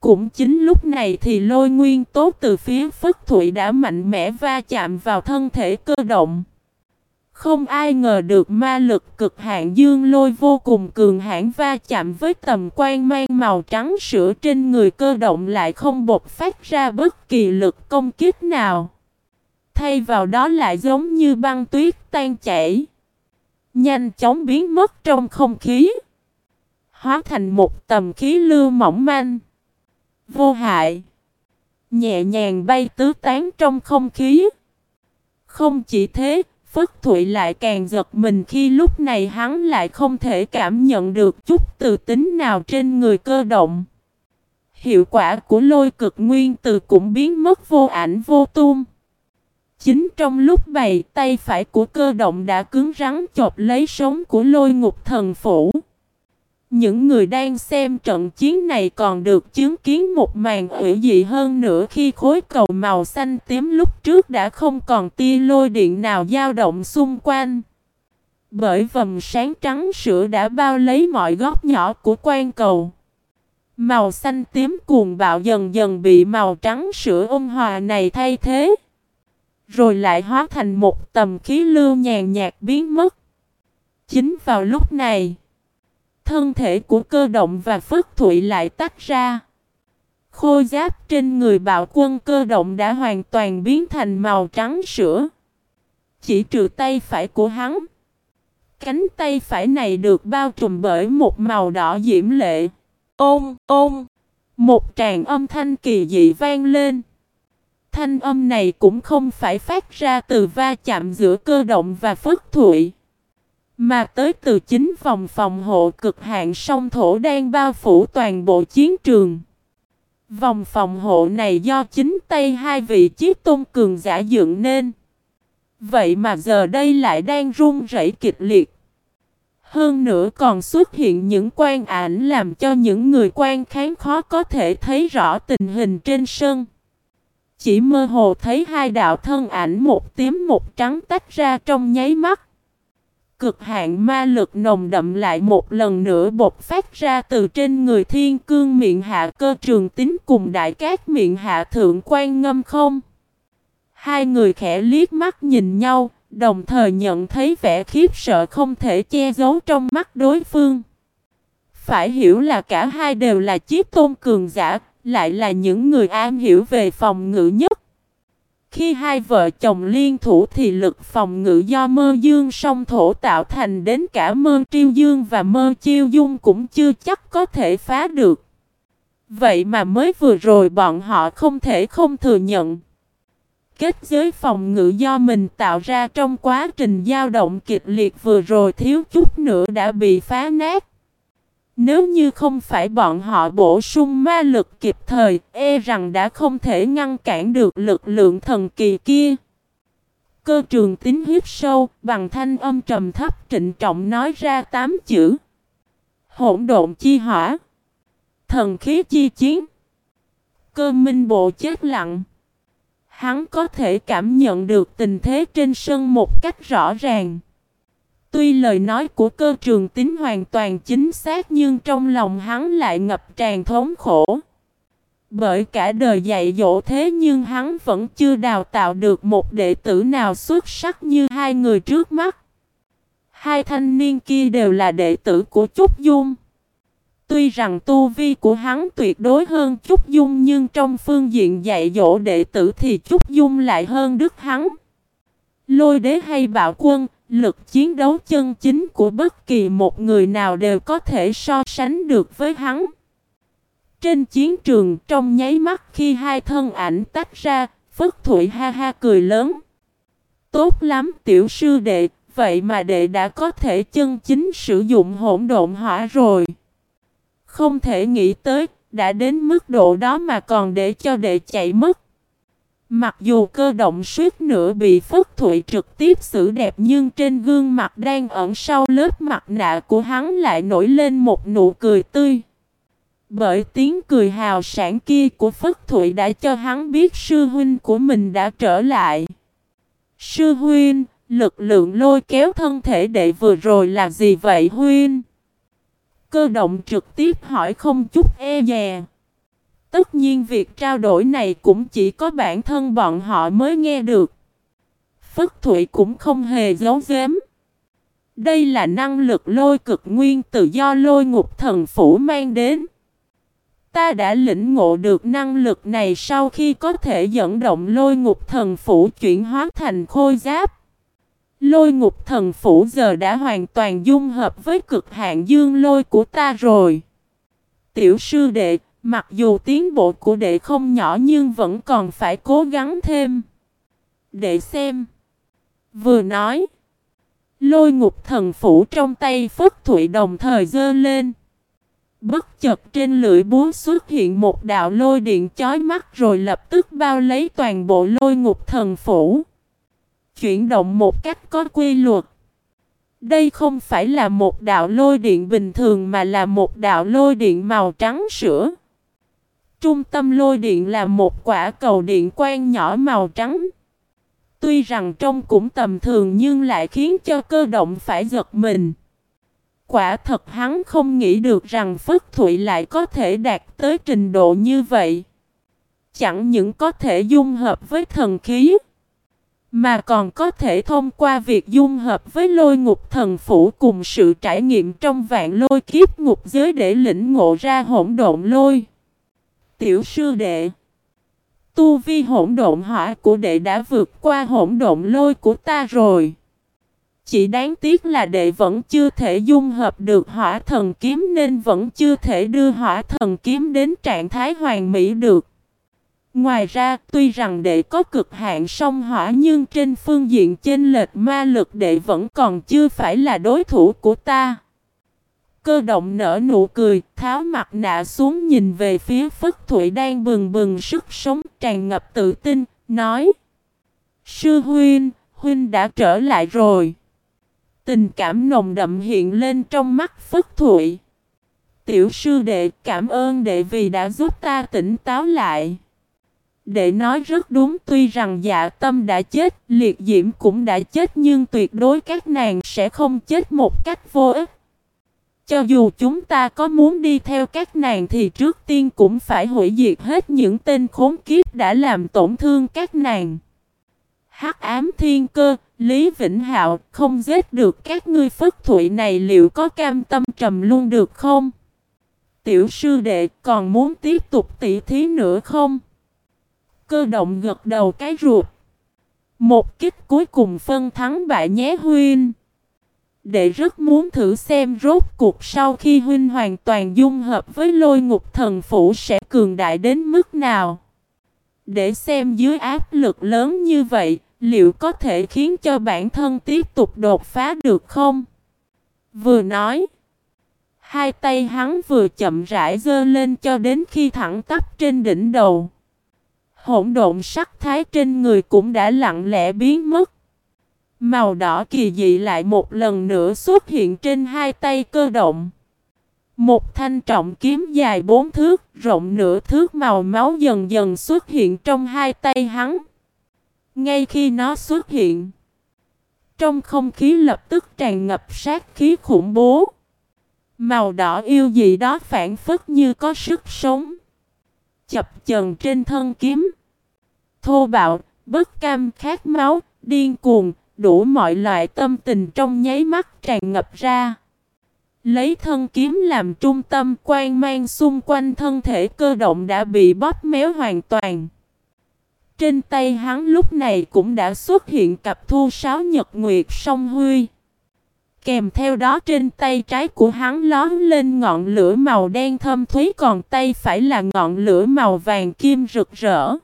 Cũng chính lúc này thì lôi nguyên tố từ phía Phất Thụy đã mạnh mẽ va chạm vào thân thể cơ động. Không ai ngờ được ma lực cực hạn dương lôi vô cùng cường hãn va chạm với tầm quan mang màu trắng sữa trên người cơ động lại không bộc phát ra bất kỳ lực công kích nào. Thay vào đó lại giống như băng tuyết tan chảy. Nhanh chóng biến mất trong không khí. Hóa thành một tầm khí lưu mỏng manh. Vô hại. Nhẹ nhàng bay tứ tán trong không khí. Không chỉ thế, Phất Thụy lại càng giật mình khi lúc này hắn lại không thể cảm nhận được chút từ tính nào trên người cơ động. Hiệu quả của lôi cực nguyên từ cũng biến mất vô ảnh vô tung. Chính trong lúc bày tay phải của cơ động đã cứng rắn chộp lấy sống của lôi ngục thần phủ. Những người đang xem trận chiến này còn được chứng kiến một màn ủy dị hơn nữa khi khối cầu màu xanh tím lúc trước đã không còn tia lôi điện nào dao động xung quanh. Bởi vầng sáng trắng sữa đã bao lấy mọi góc nhỏ của quan cầu. Màu xanh tím cuồng bạo dần dần bị màu trắng sữa ôn hòa này thay thế. Rồi lại hóa thành một tầm khí lưu nhàn nhạt biến mất. Chính vào lúc này thân thể của cơ động và phất thụy lại tách ra. Khôi giáp trên người bạo quân cơ động đã hoàn toàn biến thành màu trắng sữa. Chỉ trừ tay phải của hắn. Cánh tay phải này được bao trùm bởi một màu đỏ diễm lệ. Ôm, ôm. Một tràng âm thanh kỳ dị vang lên. Thanh âm này cũng không phải phát ra từ va chạm giữa cơ động và phất thụy. Mà tới từ chính vòng phòng hộ cực hạn sông thổ đang bao phủ toàn bộ chiến trường. Vòng phòng hộ này do chính tay hai vị chiếc tôn cường giả dựng nên. Vậy mà giờ đây lại đang run rẩy kịch liệt. Hơn nữa còn xuất hiện những quan ảnh làm cho những người quan kháng khó có thể thấy rõ tình hình trên sân. Chỉ mơ hồ thấy hai đạo thân ảnh một tím một trắng tách ra trong nháy mắt. Cực hạn ma lực nồng đậm lại một lần nữa bộc phát ra từ trên người thiên cương miệng hạ cơ trường tính cùng đại cát miệng hạ thượng quan ngâm không. Hai người khẽ liếc mắt nhìn nhau, đồng thời nhận thấy vẻ khiếp sợ không thể che giấu trong mắt đối phương. Phải hiểu là cả hai đều là chiếc tôn cường giả, lại là những người am hiểu về phòng ngự nhất. Khi hai vợ chồng liên thủ thì lực phòng ngự do mơ dương song thổ tạo thành đến cả mơ triêu dương và mơ chiêu dung cũng chưa chắc có thể phá được. Vậy mà mới vừa rồi bọn họ không thể không thừa nhận. Kết giới phòng ngự do mình tạo ra trong quá trình dao động kịch liệt vừa rồi thiếu chút nữa đã bị phá nát. Nếu như không phải bọn họ bổ sung ma lực kịp thời, e rằng đã không thể ngăn cản được lực lượng thần kỳ kia. Cơ trường tính hiếp sâu, bằng thanh âm trầm thấp trịnh trọng nói ra tám chữ. Hỗn độn chi hỏa. Thần khí chi chiến. Cơ minh bộ chết lặng. Hắn có thể cảm nhận được tình thế trên sân một cách rõ ràng. Tuy lời nói của cơ trường tính hoàn toàn chính xác nhưng trong lòng hắn lại ngập tràn thống khổ. Bởi cả đời dạy dỗ thế nhưng hắn vẫn chưa đào tạo được một đệ tử nào xuất sắc như hai người trước mắt. Hai thanh niên kia đều là đệ tử của Trúc Dung. Tuy rằng tu vi của hắn tuyệt đối hơn Trúc Dung nhưng trong phương diện dạy dỗ đệ tử thì Trúc Dung lại hơn Đức hắn. Lôi đế hay bạo quân, Lực chiến đấu chân chính của bất kỳ một người nào đều có thể so sánh được với hắn. Trên chiến trường trong nháy mắt khi hai thân ảnh tách ra, Phất Thụy ha ha cười lớn. Tốt lắm tiểu sư đệ, vậy mà đệ đã có thể chân chính sử dụng hỗn độn hỏa rồi. Không thể nghĩ tới, đã đến mức độ đó mà còn để cho đệ chạy mất. Mặc dù cơ động suýt nữa bị Phất Thụy trực tiếp xử đẹp nhưng trên gương mặt đang ẩn sau lớp mặt nạ của hắn lại nổi lên một nụ cười tươi. Bởi tiếng cười hào sản kia của Phất Thụy đã cho hắn biết sư huynh của mình đã trở lại. Sư huynh, lực lượng lôi kéo thân thể đệ vừa rồi là gì vậy huynh? Cơ động trực tiếp hỏi không chút e dè. Tất nhiên việc trao đổi này cũng chỉ có bản thân bọn họ mới nghe được. Phất Thụy cũng không hề giấu giếm. Đây là năng lực lôi cực nguyên tự do lôi ngục thần phủ mang đến. Ta đã lĩnh ngộ được năng lực này sau khi có thể dẫn động lôi ngục thần phủ chuyển hóa thành khôi giáp. Lôi ngục thần phủ giờ đã hoàn toàn dung hợp với cực hạn dương lôi của ta rồi. Tiểu sư đệ, mặc dù tiến bộ của đệ không nhỏ nhưng vẫn còn phải cố gắng thêm. Đệ xem. Vừa nói. Lôi ngục thần phủ trong tay Phất Thụy đồng thời dơ lên. Bất chợt trên lưỡi búa xuất hiện một đạo lôi điện chói mắt rồi lập tức bao lấy toàn bộ lôi ngục thần phủ. Chuyển động một cách có quy luật. Đây không phải là một đạo lôi điện bình thường mà là một đạo lôi điện màu trắng sữa. Trung tâm lôi điện là một quả cầu điện quang nhỏ màu trắng. Tuy rằng trông cũng tầm thường nhưng lại khiến cho cơ động phải giật mình. Quả thật hắn không nghĩ được rằng Phất Thụy lại có thể đạt tới trình độ như vậy. Chẳng những có thể dung hợp với thần khí, mà còn có thể thông qua việc dung hợp với lôi ngục thần phủ cùng sự trải nghiệm trong vạn lôi kiếp ngục giới để lĩnh ngộ ra hỗn độn lôi. Tiểu sư đệ Tu vi hỗn độn hỏa của đệ đã vượt qua hỗn độn lôi của ta rồi. Chỉ đáng tiếc là đệ vẫn chưa thể dung hợp được hỏa thần kiếm nên vẫn chưa thể đưa hỏa thần kiếm đến trạng thái hoàn mỹ được. Ngoài ra, tuy rằng đệ có cực hạn song hỏa nhưng trên phương diện chênh lệch ma lực đệ vẫn còn chưa phải là đối thủ của ta. Cơ động nở nụ cười, tháo mặt nạ xuống nhìn về phía Phất Thụy đang bừng bừng sức sống tràn ngập tự tin, nói Sư Huynh, Huynh đã trở lại rồi. Tình cảm nồng đậm hiện lên trong mắt Phất Thụy. Tiểu sư đệ cảm ơn đệ vì đã giúp ta tỉnh táo lại. Đệ nói rất đúng tuy rằng dạ tâm đã chết, liệt diễm cũng đã chết nhưng tuyệt đối các nàng sẽ không chết một cách vô ích. Cho dù chúng ta có muốn đi theo các nàng thì trước tiên cũng phải hủy diệt hết những tên khốn kiếp đã làm tổn thương các nàng. Hắc ám thiên cơ, Lý Vĩnh Hạo không giết được các ngươi phất thụy này liệu có cam tâm trầm luôn được không? Tiểu sư đệ còn muốn tiếp tục tỉ thí nữa không? Cơ động gật đầu cái ruột. Một kích cuối cùng phân thắng bại nhé huynh. Đệ rất muốn thử xem rốt cuộc sau khi huynh hoàn toàn dung hợp với lôi ngục thần phủ sẽ cường đại đến mức nào. Để xem dưới áp lực lớn như vậy, liệu có thể khiến cho bản thân tiếp tục đột phá được không? Vừa nói, hai tay hắn vừa chậm rãi dơ lên cho đến khi thẳng tắp trên đỉnh đầu. Hỗn độn sắc thái trên người cũng đã lặng lẽ biến mất. Màu đỏ kỳ dị lại một lần nữa xuất hiện trên hai tay cơ động. Một thanh trọng kiếm dài bốn thước, rộng nửa thước màu máu dần dần xuất hiện trong hai tay hắn. Ngay khi nó xuất hiện, trong không khí lập tức tràn ngập sát khí khủng bố. Màu đỏ yêu dị đó phản phất như có sức sống. Chập chờn trên thân kiếm. Thô bạo, bất cam khát máu, điên cuồng, đủ mọi loại tâm tình trong nháy mắt tràn ngập ra. Lấy thân kiếm làm trung tâm quan mang xung quanh thân thể cơ động đã bị bóp méo hoàn toàn. Trên tay hắn lúc này cũng đã xuất hiện cặp thu sáo nhật nguyệt song huy. Kèm theo đó trên tay trái của hắn lón lên ngọn lửa màu đen thâm thúy, còn tay phải là ngọn lửa màu vàng kim rực rỡ.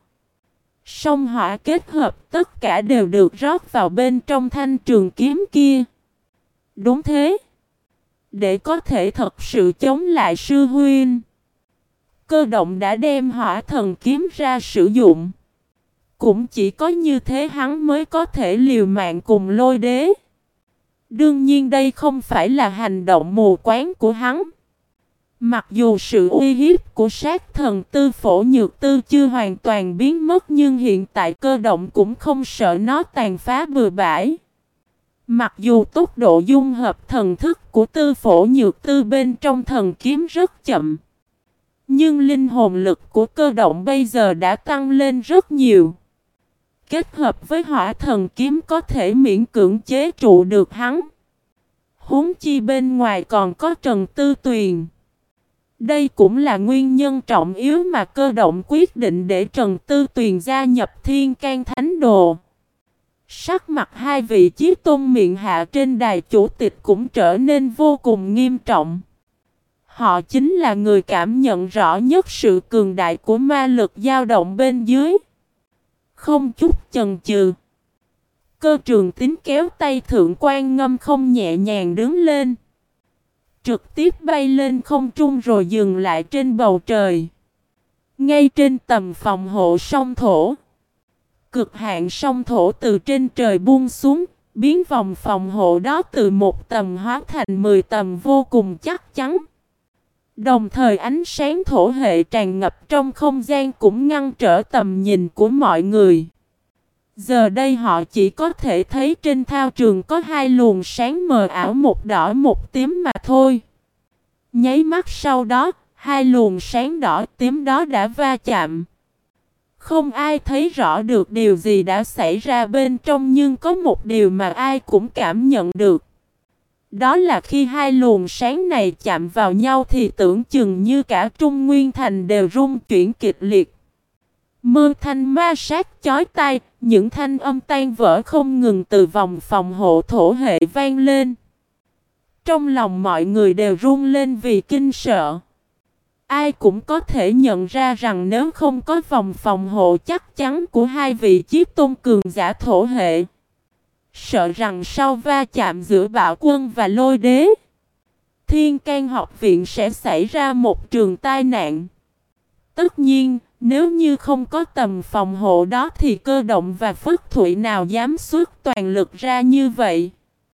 Song hỏa kết hợp, tất cả đều được rót vào bên trong thanh trường kiếm kia. Đúng thế. Để có thể thật sự chống lại sư huynh. Cơ động đã đem hỏa thần kiếm ra sử dụng. Cũng chỉ có như thế hắn mới có thể liều mạng cùng lôi đế. Đương nhiên đây không phải là hành động mù quáng của hắn. Mặc dù sự uy hiếp của sát thần tư phổ nhược tư chưa hoàn toàn biến mất nhưng hiện tại cơ động cũng không sợ nó tàn phá bừa bãi. Mặc dù tốc độ dung hợp thần thức của tư phổ nhược tư bên trong thần kiếm rất chậm. Nhưng linh hồn lực của cơ động bây giờ đã tăng lên rất nhiều. Kết hợp với hỏa thần kiếm có thể miễn cưỡng chế trụ được hắn. Huống chi bên ngoài còn có Trần Tư Tuyền. Đây cũng là nguyên nhân trọng yếu mà cơ động quyết định để Trần Tư Tuyền gia nhập Thiên can Thánh Đồ. Sắc mặt hai vị chí tôn miệng hạ trên đài chủ tịch cũng trở nên vô cùng nghiêm trọng. Họ chính là người cảm nhận rõ nhất sự cường đại của ma lực dao động bên dưới. Không chút chần chừ. Cơ trường tính kéo tay thượng quan ngâm không nhẹ nhàng đứng lên. Trực tiếp bay lên không trung rồi dừng lại trên bầu trời. Ngay trên tầm phòng hộ sông thổ. Cực hạn sông thổ từ trên trời buông xuống, biến vòng phòng hộ đó từ một tầm hóa thành 10 tầm vô cùng chắc chắn. Đồng thời ánh sáng thổ hệ tràn ngập trong không gian cũng ngăn trở tầm nhìn của mọi người. Giờ đây họ chỉ có thể thấy trên thao trường có hai luồng sáng mờ ảo một đỏ một tím mà thôi. Nháy mắt sau đó, hai luồng sáng đỏ tím đó đã va chạm. Không ai thấy rõ được điều gì đã xảy ra bên trong nhưng có một điều mà ai cũng cảm nhận được. Đó là khi hai luồng sáng này chạm vào nhau thì tưởng chừng như cả Trung Nguyên Thành đều rung chuyển kịch liệt. Mơ thanh ma sát chói tai, những thanh âm tan vỡ không ngừng từ vòng phòng hộ thổ hệ vang lên. Trong lòng mọi người đều run lên vì kinh sợ. Ai cũng có thể nhận ra rằng nếu không có vòng phòng hộ chắc chắn của hai vị chiếc tôn cường giả thổ hệ. Sợ rằng sau va chạm giữa bạo quân và lôi đế. Thiên can học viện sẽ xảy ra một trường tai nạn. Tất nhiên, nếu như không có tầm phòng hộ đó thì cơ động và phất thủy nào dám xuất toàn lực ra như vậy.